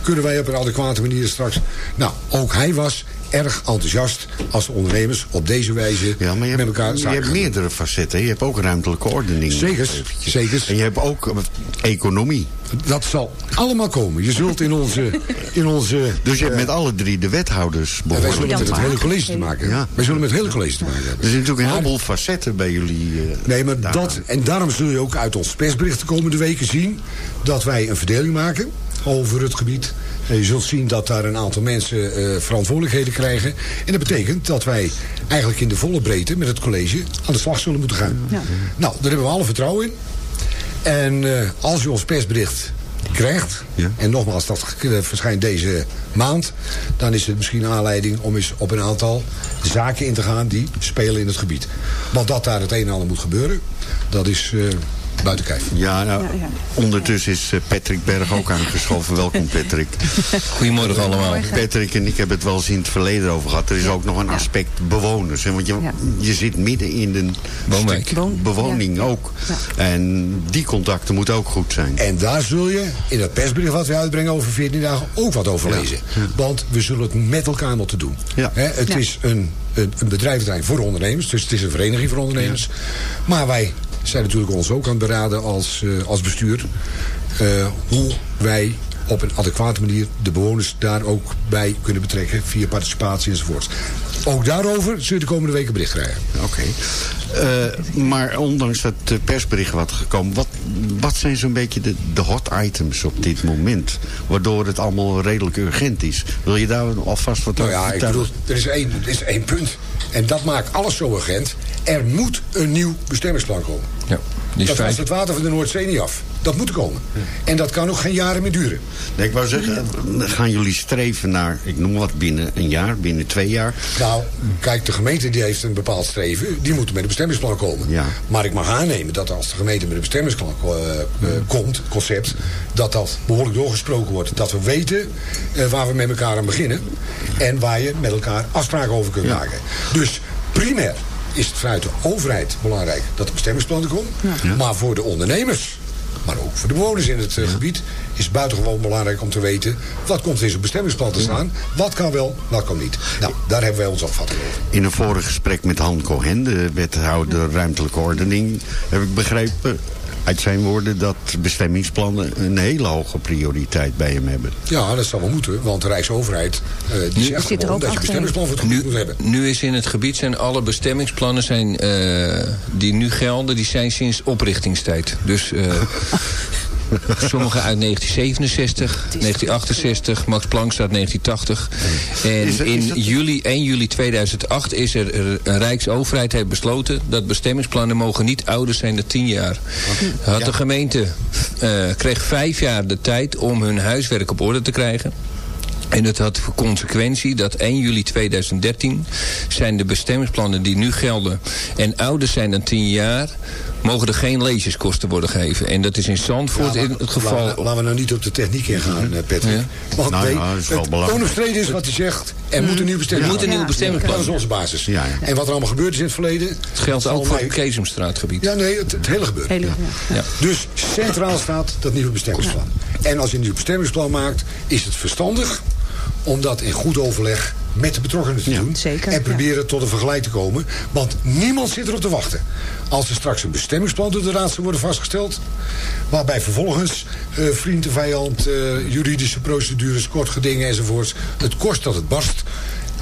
kunnen wij op een adequate manier straks... Nou, ook hij was erg enthousiast als de ondernemers op deze wijze Ja, maar je met hebt, elkaar je zaken hebt meerdere facetten. Je hebt ook ruimtelijke ordening. Zeker, zeker. En je hebt ook eh, economie. Dat zal allemaal komen. Je zult in onze... In onze Dus je hebt met alle drie de wethouders wij zullen behoorlijk met het hele college te maken hebben. Ja. Wij zullen met het hele college te maken hebben. Er zijn natuurlijk een heleboel facetten bij jullie. eh, Nee, maar dat, en daarom zul je ook uit ons persbericht de komende weken zien... dat wij een verdeling maken over het gebied. En je zult zien dat daar een aantal mensen eh, verantwoordelijkheden krijgen. En dat betekent dat wij eigenlijk in de volle breedte met het college aan de slag zullen moeten gaan. Nou, daar hebben we alle vertrouwen in. En eh, als je ons persbericht krijgt, Ja. en nogmaals, dat eh, verschijnt deze maand... dan is het misschien aanleiding om eens op een aantal zaken in te gaan... die spelen in het gebied. Want dat daar het een en ander moet gebeuren, dat is eh, buiten kijf. Ja, nou, Ja, ja. ondertussen is eh, Patrick Berg ook aangeschoven. Welkom Patrick. Goedemorgen allemaal. Patrick en ik hebben het wel eens in het verleden over gehad. Er is ook nog een aspect bewoners. Hè? Want je, Ja. je zit midden in een Woonwijk. bewoning ook. En die contacten moeten ook goed zijn. En daar zul je in het persbericht wat we uitbrengen over 14 dagen ook wat over lezen. Want we zullen het met elkaar moeten doen. Ja. Hè, het Ja. is een, een, een bedrijventerrein voor ondernemers. Dus het is een vereniging voor ondernemers. Maar wij zijn natuurlijk ons ook aan het beraden als, eh, als bestuur. eh, hoe wij op een adequate manier de bewoners daar ook bij kunnen betrekken. Via participatie enzovoort. Ook daarover zul je de komende weken bericht krijgen. Oké. Eh, maar ondanks dat persbericht wat gekomen, wat, wat zijn zo'n beetje de, de hot items op dit moment? Waardoor het allemaal redelijk urgent is. Wil je daar alvast wat Nou over ja, ik bedoel, er is, één, er is één punt. En dat maakt alles zo urgent. Er moet een nieuw bestemmingsplan komen. Ja, die is dat was het water van de Noordzee niet af. Dat moet komen. En dat kan ook geen jaren meer duren. Nee, ik wou zeggen, gaan jullie streven naar, ik noem wat, binnen een jaar, binnen twee jaar? Nou, kijk, de gemeente die heeft een bepaald streven. Die moet met een bestemmingsplan komen. Ja. Maar ik mag aannemen dat als de gemeente met een bestemmingsplan eh, eh, komt, concept... dat dat behoorlijk doorgesproken wordt. Dat we weten eh, waar we met elkaar aan beginnen. En waar je met elkaar afspraken over kunt Ja. maken. Dus primair is het vanuit de overheid belangrijk dat er bestemmingsplannen komen. Ja. Maar voor de ondernemers, maar ook voor de bewoners in het eh, gebied... is het buitengewoon belangrijk om te weten... wat komt in zo'n bestemmingsplan te staan. Wat kan wel, wat kan niet. Nou, daar hebben wij onze opvatting over. In een vorig gesprek met Han Cohen, de wethouder ruimtelijke ordening, heb ik begrepen uit zijn woorden dat bestemmingsplannen een hele hoge prioriteit bij hem hebben. Ja, dat zal wel moeten, want de Rijksoverheid eh, die zegt zit er gewoon ook dat je achter. bestemmingsplan voor het gebied moet Nu, hebben. nu is in het gebied zijn alle bestemmingsplannen zijn, eh, die nu gelden, die zijn sinds oprichtingstijd. Dus eh, sommige uit 1967, 1968, Max Planck staat 1980. En Is er- is in juli, 1 juli 2008 is er er- een Rijksoverheid heeft besloten dat bestemmingsplannen mogen niet ouder zijn dan 10 jaar. Had de gemeente eh, kreeg vijf jaar de tijd om hun huiswerk op orde te krijgen. En het had voor consequentie dat 1 juli 2013 zijn de bestemmingsplannen die nu gelden en ouder zijn dan 10 jaar, mogen er geen leeserskosten worden gegeven. En dat is in Zandvoort Ja, maar in het geval... Laten we, laten we nou niet op de techniek ingaan, eh, Patrick. Ja. Want Nou nee, ja, dat is wel het belangrijk. onumstreden is wat hij zegt. Er moet een nieuw bestemmingsplan. Er moet een nieuw Ja. bestemmingsplan. Dat is onze basis. Ja, ja. En wat er allemaal gebeurd is in het verleden... Het geldt ook voor het Keesomstraatgebied. Ja, nee, het, het hele gebeurt. Hele, ja. Ja. Dus centraal staat dat nieuwe bestemmingsplan. En als je een nieuw bestemmingsplan maakt, is het verstandig om dat in goed overleg met de betrokkenen te Ja. doen. Zeker, en ja. proberen tot een vergelijk te komen. Want niemand zit erop te wachten. Als er straks een bestemmingsplan door de raad zou worden vastgesteld... waarbij vervolgens eh, vriend en vijand, eh, juridische procedures, kortgedingen enzovoorts... het kost dat het barst...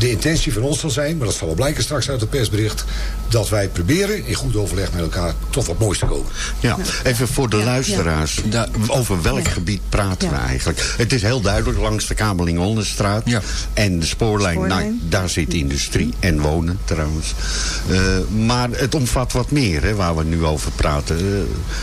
De intentie van ons zal zijn, maar dat zal wel blijken straks uit het persbericht... dat wij proberen in goed overleg met elkaar tot wat moois te komen. Ja, even voor de Ja, luisteraars. ja. Over welk gebied praten Ja. we eigenlijk? Het is heel duidelijk langs de Kamerling-Onderstraat. Ja. En de spoorlijn, Spoorlijn. Nou, daar zit industrie en wonen trouwens. Eh, maar het omvat wat meer hè, waar we nu over praten.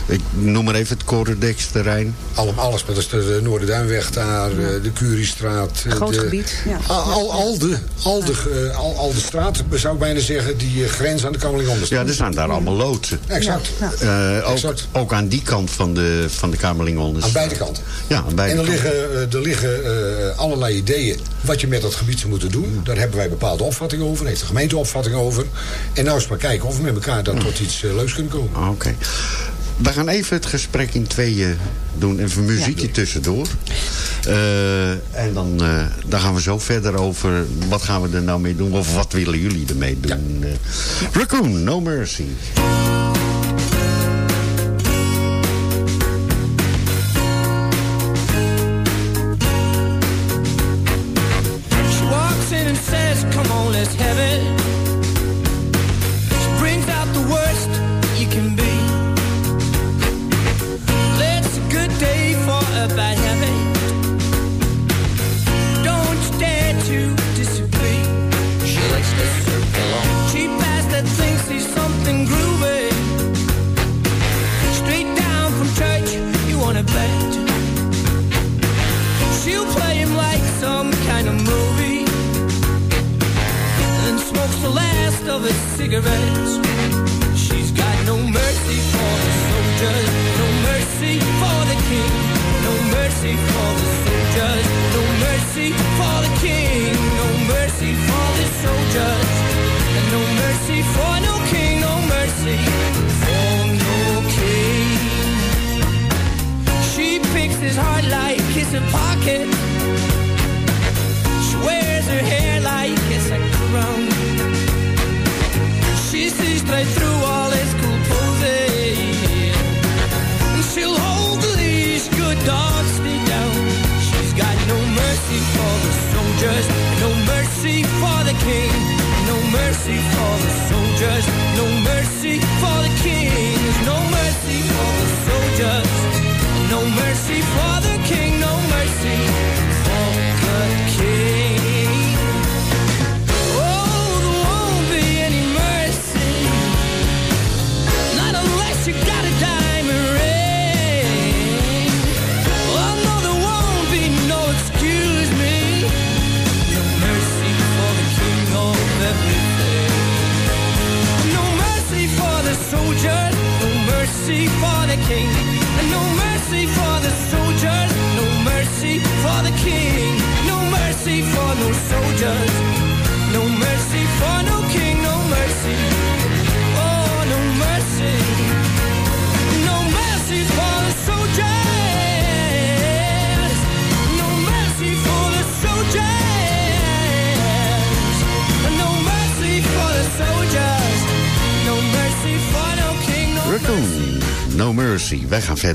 Eh, ik noem maar even het Corredex-terrein. Allemaal alles, maar dat is de Noorderduinweg daar, eh, de Curiestraat. Groot de- gebied, ja. Al, al, al de, al, de, eh, al, al de straat, zou ik bijna zeggen, die eh, grens aan de Kamerling Ja, er staan daar allemaal loodsen. Exact. Ja. Eh, ook, Exact. ook aan die kant van de, van de Kamerling Aan beide kanten. Ja, aan beide En er kanten. liggen, er liggen eh, allerlei ideeën wat je met dat gebied zou moeten doen. Daar hebben wij bepaalde opvattingen over. Daar heeft de gemeente opvatting over. En nou eens maar kijken of we met elkaar dan tot iets leuks kunnen komen. Ah, Oké. we gaan even het gesprek in tweeën doen. Even muziekje tussendoor. Uh, en dan, uh, dan gaan we zo verder over wat gaan we er nou mee doen. Of wat willen jullie ermee doen. Ja. Uh, Raccoon, No Mercy.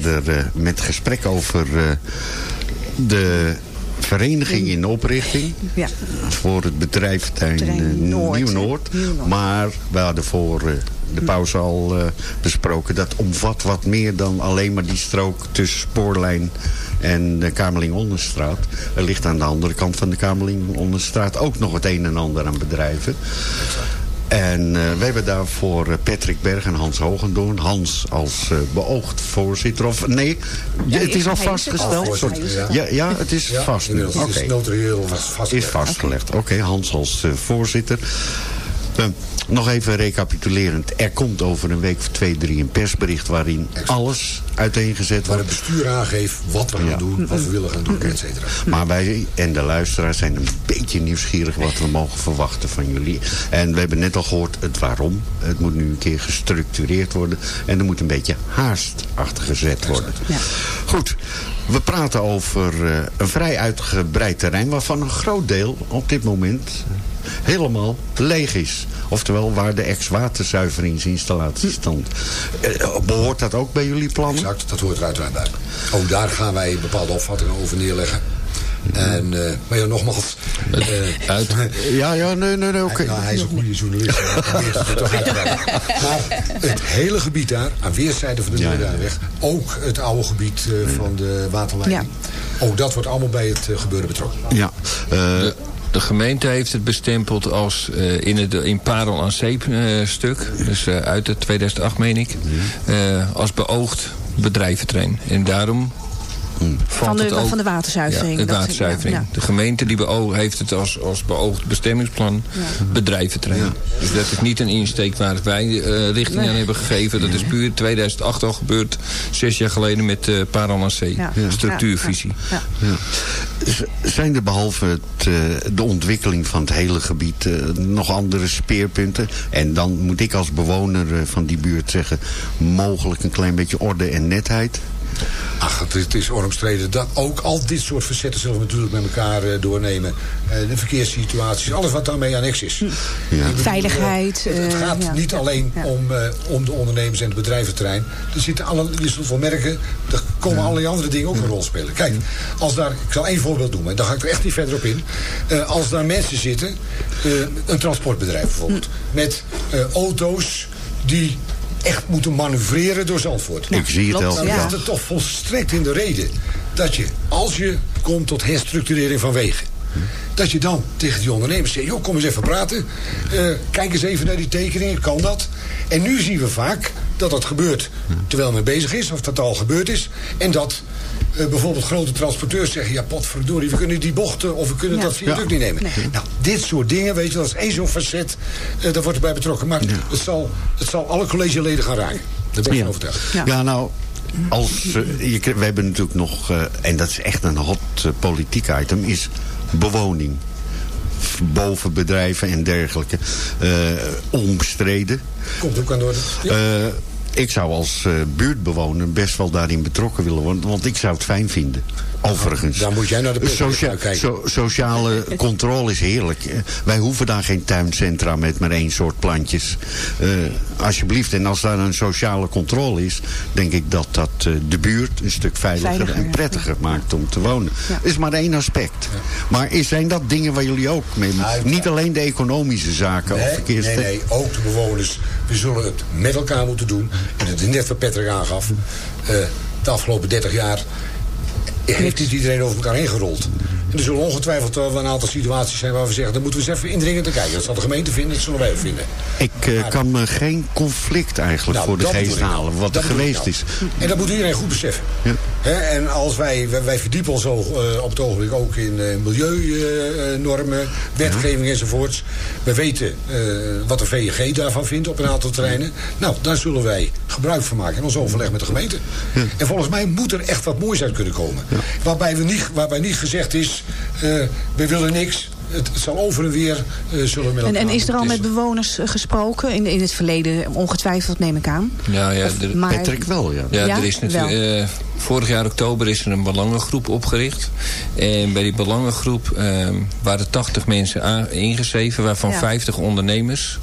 Verder uh, met gesprek over uh, de vereniging in oprichting. Ja. Voor het uh, Noord, Nieuw-Noord. Nieuw-Noord. Maar we hadden voor de pauze al besproken. Dat omvat wat meer dan alleen maar die strook tussen spoorlijn en de Kamerling-Onderstraat. Er ligt aan de andere kant van de Kamerling-Onderstraat ook nog het een en ander aan bedrijven. En uh, we hebben daarvoor Patrick Berg en Hans Hogendoorn. Hans als uh, beoogd voorzitter. Of nee, ja, het is al vastgesteld. Al ja. Ja, ja, het is ja, vast nu. Het is notarieel vastgelegd. Is vastgelegd. Oké, okay, Hans als uh, voorzitter. Uh, nog even recapitulerend. Er komt over een week of twee, drie een persbericht... waarin exact. alles uiteengezet Waar wordt. het bestuur aangeeft wat we gaan ja. doen, wat we willen gaan doen, et cetera. Maar wij en de luisteraars zijn een beetje nieuwsgierig... wat we mogen verwachten van jullie. En we hebben net al gehoord het waarom. Het moet nu een keer gestructureerd worden. En er moet een beetje haast achter gezet worden. Ja. Goed, we praten over uh, een vrij uitgebreid terrein... waarvan een groot deel op dit moment helemaal leeg is. Oftewel waar de ex-waterzuiveringsinstallatie stond. Uh, behoort dat ook bij jullie plannen? Exact, dat hoort er uiteraard bij. Ook daar gaan wij bepaalde opvattingen over neerleggen. En, uh, maar ja, nogmaals... Uh, uit. Ja, ja, nee, nee, nee oké. Okay. Hij is een goede journalist. het toch maar het hele gebied daar, aan weerszijden van de Noorduinweg... Ja, ja. ook het oude gebied uh, van de waterleiding... Ja. ook dat wordt allemaal bij het gebeuren betrokken. Ja. De, de gemeente heeft het bestempeld als uh, in het in Parel aan Zee uh, stuk. Dus uh, uit het 2008 meen ik. als beoogd bedrijventerrein. En daarom Van de, ook- van de waterzuivering. Ja, de waterzuivering. ja. De gemeente die heeft het als, als beoogd bestemmingsplan bedrijventerrein. Dus dat is niet een insteek waar wij eh, richting Nee. aan hebben gegeven. Dat is puur 2008 al gebeurd. Zes jaar geleden met uh, Paran C. Ja. Structuurvisie. Zijn er behalve het, eh, de ontwikkeling van het hele gebied eh, nog andere speerpunten? En dan moet ik als bewoner eh, van die buurt zeggen... mogelijk een klein beetje orde en netheid? Ach, het, is- het is onomstreden dat ook al dit soort verzetten zullen we natuurlijk met elkaar eh, doornemen. Eh, de verkeerssituaties, alles wat daarmee annex is. Bedoel, Veiligheid, eh, het, het eh, gaat ja. niet alleen om, om de ondernemers en het bedrijventerrein. Er zitten alle, je zult wel merken, er komen allerlei andere dingen ook een rol spelen. Kijk, als daar, ik zal één voorbeeld noemen, en daar ga ik er echt niet verder op in. Als daar mensen zitten, een transportbedrijf bijvoorbeeld, met eh, auto's die echt moeten manoeuvreren door Zandvoort. Ik zie het elke Dan ligt het toch volstrekt in de reden dat je, als je komt tot herstructurering van wegen... dat je dan tegen die ondernemers zegt... joh, kom eens even praten. Eh, kijk eens even naar die tekeningen, kan dat? En nu zien we vaak dat dat gebeurt terwijl men bezig is... of dat al gebeurd is. En dat eh, bijvoorbeeld grote transporteurs zeggen... ja, potverdorie, we kunnen die bochten of we kunnen Ja. dat viaduct Ja. niet nemen. Nee. Nou, dit soort dingen, weet je, dat is één zo'n facet... eh, daar wordt erbij betrokken. Maar het, zal, het zal alle collegeleden gaan raken. Daar ben ik van overtuigd. Ja, nou, als, eh, je, kri- we hebben natuurlijk nog, eh, en dat is echt een hot politiek item, is bewoning. F- Boven bedrijven en dergelijke. Eh, omstreden. Komt ook aan de orde. Ja. Ik zou als eh, buurtbewoner best wel daarin betrokken willen worden. Want ik zou het fijn vinden. Overigens. Dan moet jij naar de Socia- kijken. so- sociale controle is heerlijk. Wij hoeven daar geen tuincentra met maar één soort plantjes. Eh, alsjeblieft. En als daar een sociale controle is... denk ik dat dat eh, de buurt een stuk veiliger, Veiliger, en ja. prettiger maakt om te wonen. Ja. is maar één aspect. Maar is, zijn dat dingen waar jullie ook mee... Niet alleen de economische zaken of Nee, verkeers... nee, nee, ook de bewoners. We zullen het met elkaar moeten doen. En het is net wat Patrick aangaf. eh, de afgelopen 30 jaar heeft niet iedereen over elkaar heen gerold. En er zullen ongetwijfeld wel een aantal situaties zijn waar we zeggen... daar moeten we eens even indringend naar kijken. Dat zal de gemeente vinden, dat zullen wij ook vinden. Ik eh, kan me geen conflict eigenlijk Nou, voor de geest halen. Wat Dat er geweest nou. is. En dat moet iedereen goed beseffen. Ja. En als wij, wij, wij verdiepen ons zo, eh, op het ogenblik ook in eh, milieunormen, wetgeving enzovoorts. We weten wat de VNG daarvan vindt op een aantal terreinen. Nou, daar zullen wij gebruik van maken in ons overleg met de gemeente. En volgens mij moet er echt wat moois uit kunnen komen. Waarbij, we niet, waarbij niet gezegd is, eh, we willen niks. Het, het zal over en weer eh, zullen we met En, elkaar en is er al met bewoners eh, gesproken? In, in het verleden ongetwijfeld, neem ik aan. Ja, ja, Of- er- maar- Patrick wel, ja. Ja, Ja, er is natuurlijk, eh, vorig jaar oktober is er een belangengroep opgericht. En bij die belangengroep eh, waren 80 mensen aan- ingeschreven, waarvan Ja. 50 ondernemers.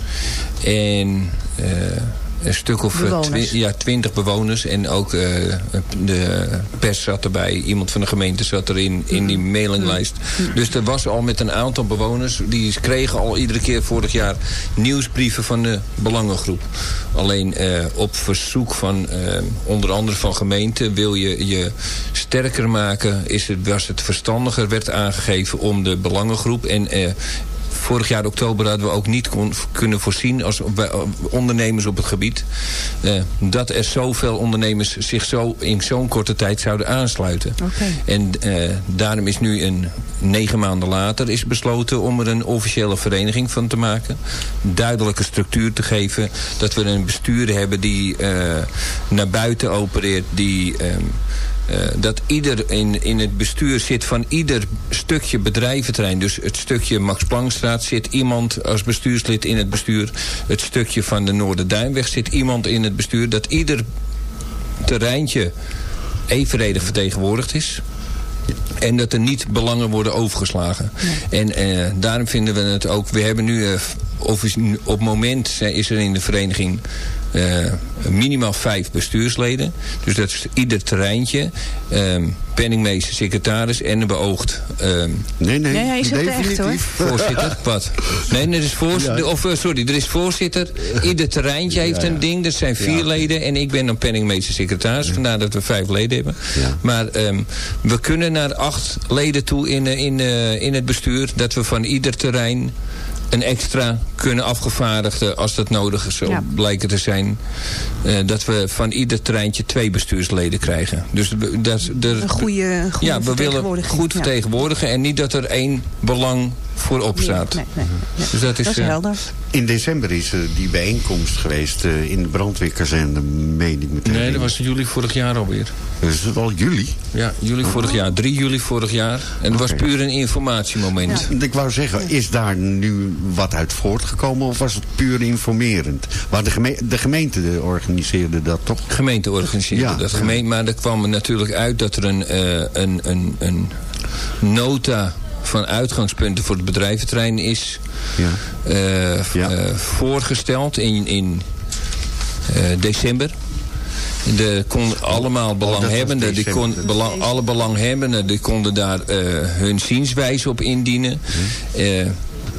En eh, een stuk of eh, Bewoners. ja, 20 bewoners. En ook eh, de pers zat erbij. Iemand van de gemeente zat erin, in die mailinglijst. Dus er was al met een aantal bewoners. Die kregen al iedere keer vorig jaar nieuwsbrieven van de belangengroep. Alleen eh, op verzoek van onder andere van gemeente wil je je sterker maken. Is het, was het verstandiger, werd aangegeven om de belangengroep. En vorig jaar oktober hadden we ook niet kon, kunnen voorzien als ondernemers op het gebied. eh, dat er zoveel ondernemers zich zo in zo'n korte tijd zouden aansluiten. En eh, daarom is nu een negen maanden later is besloten om er een officiële vereniging van te maken. Duidelijke structuur te geven. Dat we een bestuur hebben die eh, naar buiten opereert. Die, ehm, eh, dat ieder in, in het bestuur zit van ieder stukje bedrijventerrein. Dus het stukje Max Planckstraat zit iemand als bestuurslid in het bestuur. Het stukje van de Noorderduinweg zit iemand in het bestuur. Dat ieder terreintje evenredig vertegenwoordigd is. En dat er niet belangen worden overgeslagen. En eh, daarom vinden we het ook... We hebben nu... eh, offici- op het moment eh, is er in de vereniging... eh, minimaal vijf bestuursleden. Dus dat is ieder terreintje. ehm, penningmeester, secretaris en een beoogd... ehm, Nee, nee, Nee, hij is het echt, definitief. Voorzitter, wat? Nee, er is voorzitter, of, eh, sorry, er is voorzitter. Ieder terreintje heeft een ding. Dat zijn vier leden. En ik ben dan penningmeester secretaris. Vandaar dat we vijf leden hebben. Maar ehm, we kunnen naar acht leden toe in, eh, in, eh, in het bestuur. Dat we van ieder terrein een extra kunnen afgevaardigden als dat nodig is, Ja. blijken te zijn. eh, dat we van ieder treintje twee bestuursleden krijgen. Dus dat, er, Een goede, ja, we willen goed Ja. vertegenwoordigen en niet dat er één belang voorop staat. Nee, nee, nee. Dus dat is, Dat is eh, helder. In december is er die bijeenkomst geweest eh, in de brandweerkazerne, meen ik meteen. Nee, dat was juli vorig jaar alweer. Is het al juli? Ja, juli vorig jaar. 3 juli vorig jaar. En het was puur een informatiemoment. Ik wou zeggen, is daar nu wat uit voortgekomen of was het puur informerend? Maar de, geme de gemeente organiseerde dat toch? gemeente organiseerde Ja, dat. ja. Gemeente, maar er kwam er natuurlijk uit dat er een, eh, een, een, een nota van uitgangspunten voor het bedrijventerrein is Ja. eh, Ja. eh, voorgesteld in, in eh, december. De kon allemaal belanghebbenden, die kon, belang, alle belanghebbenden die konden daar hun zienswijze op indienen. Mhm.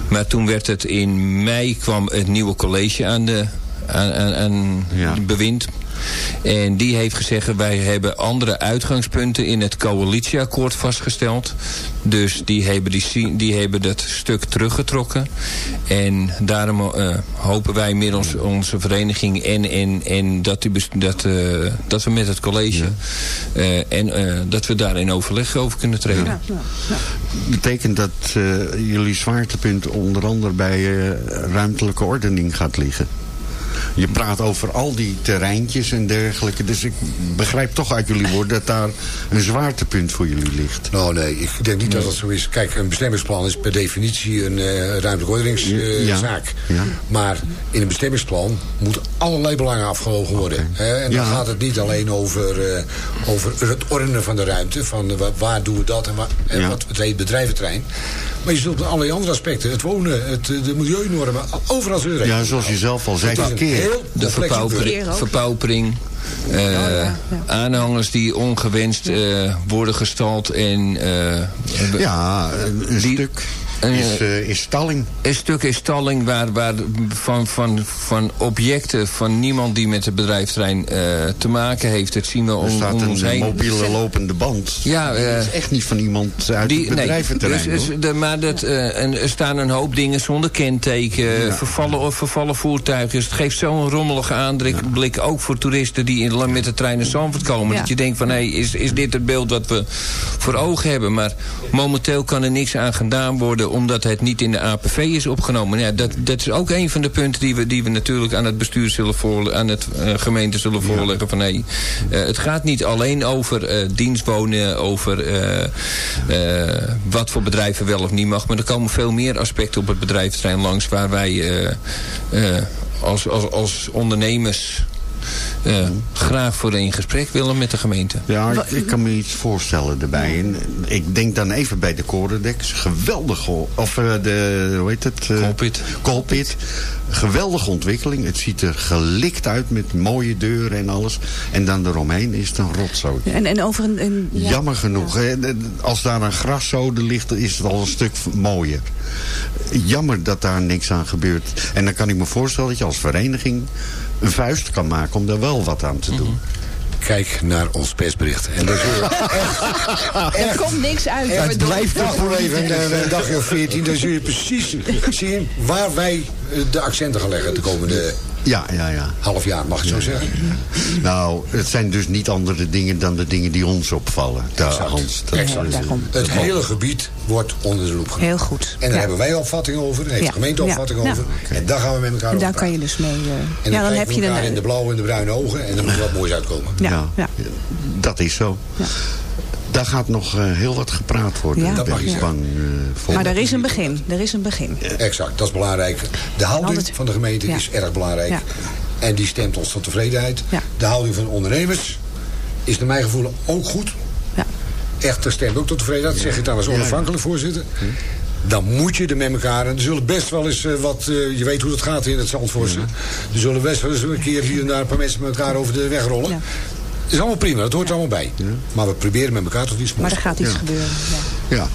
Maar toen werd het in mei kwam het nieuwe college aan de aan, aan, aan Ja. bewind. En die heeft gezegd, wij hebben andere uitgangspunten in het coalitieakkoord vastgesteld. Dus die hebben, die, die hebben dat stuk teruggetrokken. En daarom eh, hopen wij middels onze vereniging en, en, en dat, die, dat, eh, dat we met het college eh, en eh, dat we daar in overleg over kunnen treden. Ja, ja, ja. Betekent dat eh, jullie zwaartepunt onder andere bij eh, ruimtelijke ordening gaat liggen? Je praat over al die terreintjes en dergelijke. Dus ik begrijp toch uit jullie woorden dat daar een zwaartepunt voor jullie ligt. Nou nee, ik denk niet dat dat zo is. Kijk, een bestemmingsplan is per definitie een eh ruimtelijke ordeningszaak. Ja, ja. Maar in een bestemmingsplan moeten allerlei belangen afgewogen worden. Hè? En dan Ja. gaat het niet alleen over, eh, over het ordenen van de ruimte. Van wa- waar doen we dat en, waar, en wat het bedrijventerrein. Maar je zult allerlei andere aspecten. Het wonen, het, de milieunormen. Overal rekening Ja, zoals je zelf al zei, verkeer. Heel De verpaupering, verpaupering eh, aanhangers die ongewenst eh, worden gestald en eh, Ja, een, een Die- stuk is, eh, is stalling. een stuk is stalling waar, waar van, van, van objecten van niemand die met het bedrijfsterrein eh, te maken heeft. Dat zien we Er om, staat om ons een heen. mobiele lopende band. Ja, dat eh, is echt niet van iemand uit het bedrijventerrein. dus, hoor. dus de, maar dat, eh, en er staan een hoop dingen zonder kenteken, vervallen, of vervallen voertuigen. Dus het geeft zo'n rommelige aanblik, ook voor toeristen die in, met de trein naar Zandvoort komen. Ja. Dat je denkt van, hé, is, is dit het beeld wat we voor ogen hebben? Maar momenteel kan er niks aan gedaan worden, omdat het niet in de APV is opgenomen. Ja, dat, dat is ook een van de punten die we, die we natuurlijk aan het bestuur zullen voorleggen, aan het eh, gemeente zullen voorleggen. Van, hé, eh, het gaat niet alleen over eh, dienstwonen, over wat voor bedrijven wel of niet mag. Maar er komen veel meer aspecten op het bedrijventerrein langs waar wij als, als, als ondernemers eh, graag voor in gesprek willen met de gemeente. Ja, ik, ik kan me iets voorstellen erbij. En ik denk dan even bij de Corendex. Geweldig, of eh, de, hoe heet het? eh, Colpit. Colpit. Geweldige ontwikkeling. Het ziet er gelikt uit met mooie deuren en alles. En dan eromheen is het een rotzooi. En, en over een... een ja. Jammer genoeg. hè. Als daar een graszode ligt, is het al een stuk mooier. Jammer dat daar niks aan gebeurt. En dan kan ik me voorstellen dat je als vereniging een vuist kan maken om daar wel wat aan te doen. Kijk naar ons persbericht. En je Er komt niks uit. echt waardoor- blijft toch wel even een, een dagje of veertien. Dan zul je precies zien waar wij eh, de accenten gaan leggen de komende Ja, ja, ja. half jaar, mag ik zo zeggen. Nou, het zijn dus niet andere dingen dan de dingen die ons opvallen. Daar. Hans, dat- Exact. daarom. Het hele gebied wordt onder de loep genomen. Heel goed. En daar Ja. hebben wij opvatting over, daar heeft Ja. de gemeente opvatting Ja. over. En daar gaan we met elkaar En over daar kan je dus mee... eh, En dan, ja, dan kijken heb je elkaar in de blauwe en de bruine ogen. En dan moet er wat moois uitkomen. Ja, ja. Dat is zo. Daar gaat nog eh, heel wat gepraat worden. Ja. Daar Dat ben mag ik je bang eh, voor. Maar er is een begin. Er is een begin. Exact, dat is belangrijk. De houding Altijd- van de gemeente Ja. is erg belangrijk. Ja. En die stemt ons tot tevredenheid. Ja. De houding van de ondernemers is naar mijn gevoel ook goed. Ja. Echt, dat stemt ook tot tevredenheid. Dat zeg ik dan als onafhankelijk voorzitter. Dan moet je er met elkaar. En er zullen best wel eens eh, wat. eh, je weet hoe dat gaat in het Zandvoortse. Er zullen best wel eens een keer hier en daar een paar mensen met elkaar over de weg rollen. Ja. Is allemaal prima, dat hoort er allemaal bij. Maar we proberen met elkaar tot iets moois Maar er gaat iets gebeuren. Ja. Ja,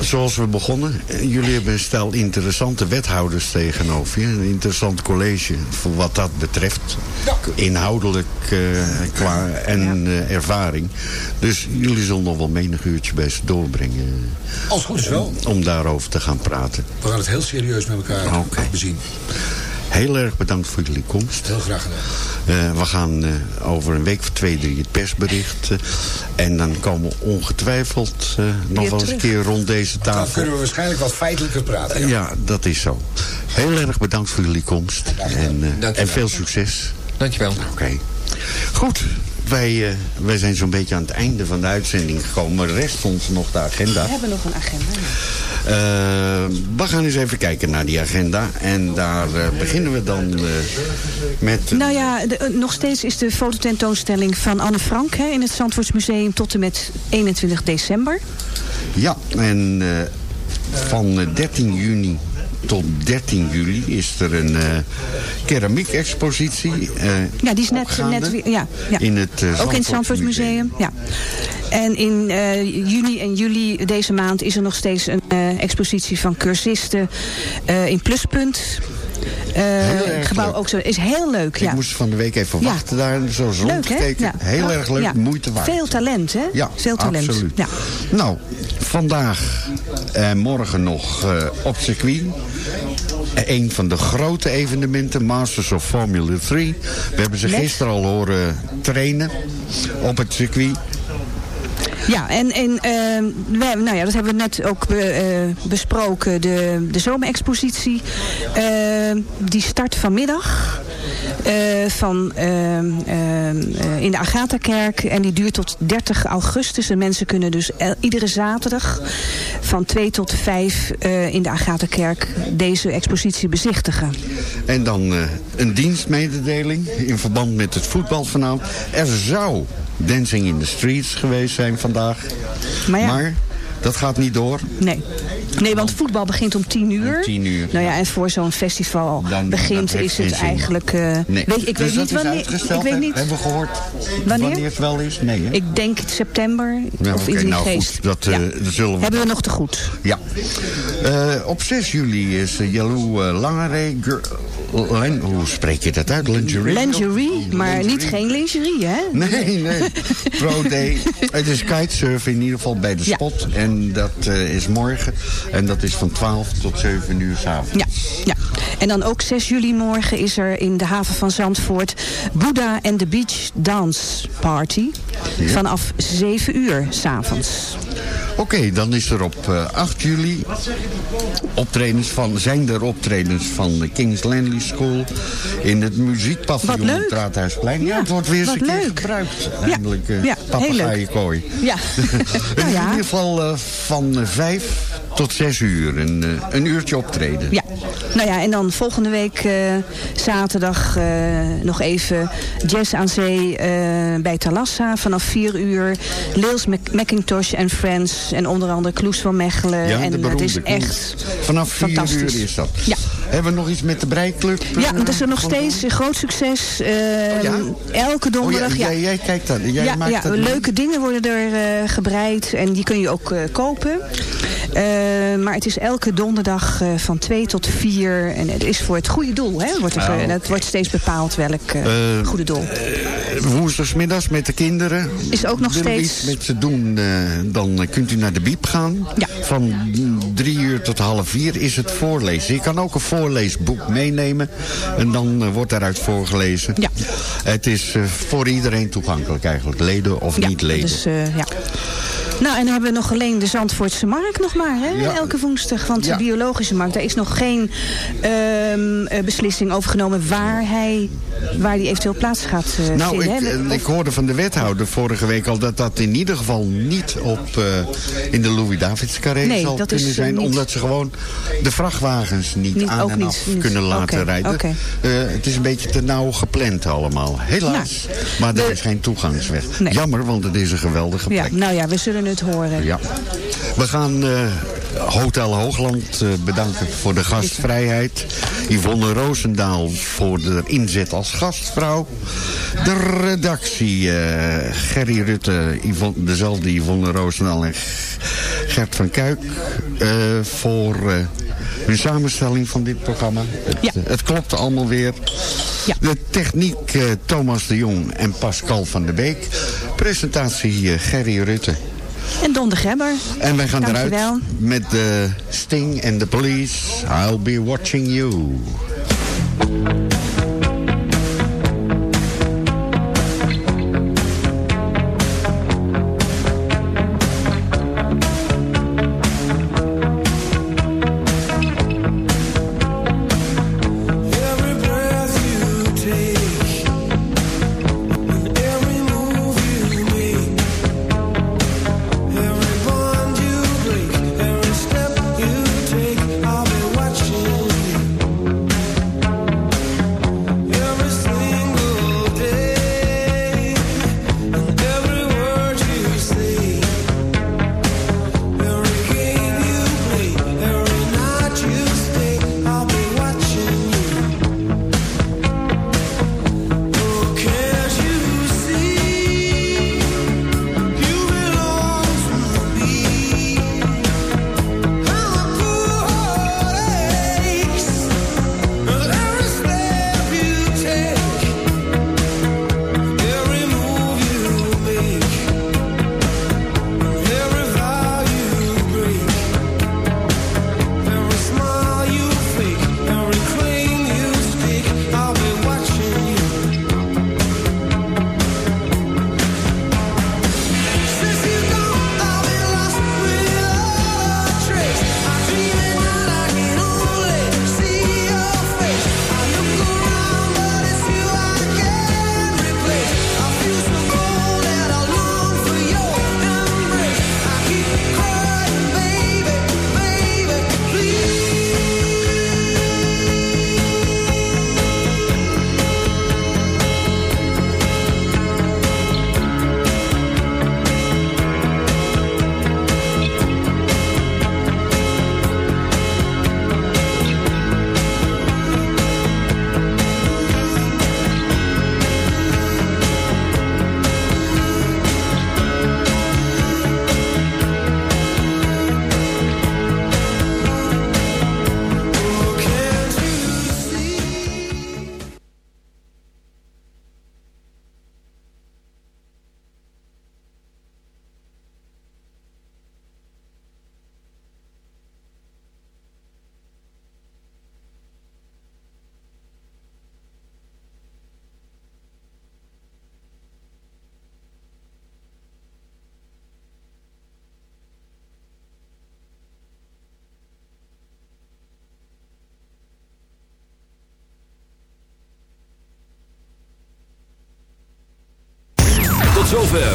zoals we begonnen. eh, Jullie hebben een stel interessante wethouders tegenover je. Een interessant college voor wat dat betreft. Inhoudelijk eh, qua en eh, ervaring. Dus jullie zullen nog wel menig uurtje bij ze doorbrengen. Als goed is wel. Om daarover te gaan praten. We gaan het heel serieus met elkaar Oké. bezien. Heel erg bedankt voor jullie komst. Heel graag gedaan. Eh, we gaan eh, over een week of twee, drie het persbericht. eh, en dan komen we ongetwijfeld eh, nog wel eens een keer rond deze Dan tafel. kunnen we waarschijnlijk wat feitelijker praten. Ja, dat is zo. Heel erg bedankt voor jullie komst. En, eh, en veel succes. Dankjewel. Oké. Goed. Wij, eh, wij zijn zo'n beetje aan het einde van de uitzending gekomen. Rest ons nog de agenda. We hebben nog een agenda. Eh, we gaan eens even kijken naar die agenda. En daar eh, beginnen we dan met... Nou ja, de- nog steeds is de fototentoonstelling van Anne Frank hè, in het Zandvoortsmuseum tot en met 21 december. Ja, en van eh, 13 juni tot 13 juli is er een eh keramiek-expositie. eh, Ja, die is net, net weer. Ja, ja. In het eh, Ook in het Zandvoortsmuseum. Ja. En in juni en juli deze maand is er nog steeds een expositie van cursisten in Pluspunt. Eh, het gebouw leuk. ook zo is heel leuk. Ik Ja. moest van de week even Ja. wachten daar. Zo rondgekeken. Ja. Heel erg leuk, moeite waard. Veel talent, hè? Ja, Veel talent. absoluut. Ja. Nou, vandaag en morgen nog eh, op circuit. Eh, Een van de grote evenementen, Masters of Formula 3. We hebben ze gisteren al horen trainen op het circuit. Ja, en, en hebben- nou ja, dat hebben we net ook be- eh, besproken. De, de zomerexpositie. Ehm, die start vanmiddag. eh, van, ehm, eh, in de Agatha-kerk. En die duurt tot 30 augustus. En mensen kunnen dus iedere zaterdag van 2 tot 5 eh, in de Agatha-kerk deze expositie bezichtigen. En dan eh, een dienstmededeling in verband met het voetbal vanavond. Er zou Dancing in the Streets geweest zijn vandaag. Maar ja. Dat gaat niet door. Nee. Nee, want voetbal begint om 10 uur. Om 10 uur. Nou ja, en voor zo'n festival begint dat heeft is het eigenlijk... eh, Nee. weet, ik Dus weet niet wanneer... ik weet niet Hebben we gehoord wanneer? het wel is? Nee, hè? Ik denk september Ja, of oké, in nou geest. goed, dat, eh, dat zullen we... Hebben we nog te goed. Ja. Eh, op 6 juli is uh, Langere... Len- hoe spreek je dat uit? Lingerie? Lingerie, maar niet geen lingerie, hè? Nee, nee. Pro Day. Het is kitesurfen in ieder geval bij de spot. En dat eh, is morgen. En dat is van 12 tot 7 uur s'avonds. Ja, ja. En dan ook 6 juli morgen is er in de haven van Zandvoort... Buddha and the Beach Dance Party. Vanaf 7 uur s'avonds. Oké, dan is er op eh, 8 juli optredens van, zijn er optredens van de King's Landley School in het muziekpaviljoen op het Raadhuisplein. Ja, het wordt weer eens keer gebruikt. Eindelijk uh, ja, kooi. Ja. in nou ja. ieder geval eh, van 5 tot 6 uur. Een, eh, een uurtje optreden. Ja, nou ja, en dan volgende week eh, zaterdag eh, nog even Jazz aan Zee eh, bij Talassa vanaf 4 uur. Leels Mac- Macintosh en Friends en onder andere Kloes van Mechelen. Ja, en het is echt Vanaf 4 fantastisch. uur is dat. Ja. Hebben we nog iets met de breiklub? Ja, eh, dat is er nog steeds een groot succes. Eh, ja? Elke donderdag. Oh, ja, jij, jij kijkt dat. Jij maakt dat leuke dingen worden er eh, gebreid en die kun je ook eh, kopen. Eh, maar het is elke donderdag eh, van 2 tot 4 en het is voor het goede doel. Hè? Wordt er. Dat wordt steeds bepaald welk eh, goede doel. Woensdagsmiddags met de kinderen. Is ook nog steeds- iets met ze doen, dan kunt u naar de biep gaan. Ja. Van drie uur tot half vier is het voorlezen. Je kan ook een voorleesboek meenemen. En dan wordt daaruit voorgelezen. Ja. Het is voor iedereen toegankelijk eigenlijk. Leden of Ja, niet leden. Dus, ja. Nou, en dan hebben we nog alleen de Zandvoortse markt nog maar, hè? Ja. Elke woensdag. Want Ja. de biologische markt, daar is nog geen ehm, eh, beslissing over genomen waar hij, waar die eventueel plaats gaat eh, Nou, ik, vinden. hè? eh, ik hoorde van de wethouder vorige week al dat dat in ieder geval niet op, in de Louis-Davids carré Nee, zal kunnen is, zijn. niet- Omdat ze gewoon de vrachtwagens niet, Niet- aan en niet- af kunnen laten rijden. het is een beetje te nauw gepland allemaal. Helaas. maar er de- is geen toegangsweg. Nee. Jammer, want het is een geweldige ja, plek. nou ja, we zullen het horen. Ja. We gaan eh, Hotel Hoogland eh, bedanken voor de gastvrijheid. Yvonne Roosendaal voor de inzet als gastvrouw. De redactie, eh, Gerry Rutte, Yvonne, dezelfde Yvonne Roosendaal en Gert van Kuik... voor hun samenstelling van dit programma. Het, het klopte allemaal weer. De techniek Thomas de Jong en Pascal van der Beek. Presentatie Gerry Rutte. En Don de Grebber. En wij gaan Dankjewel. eruit met de Sting en de Police. I'll be watching you.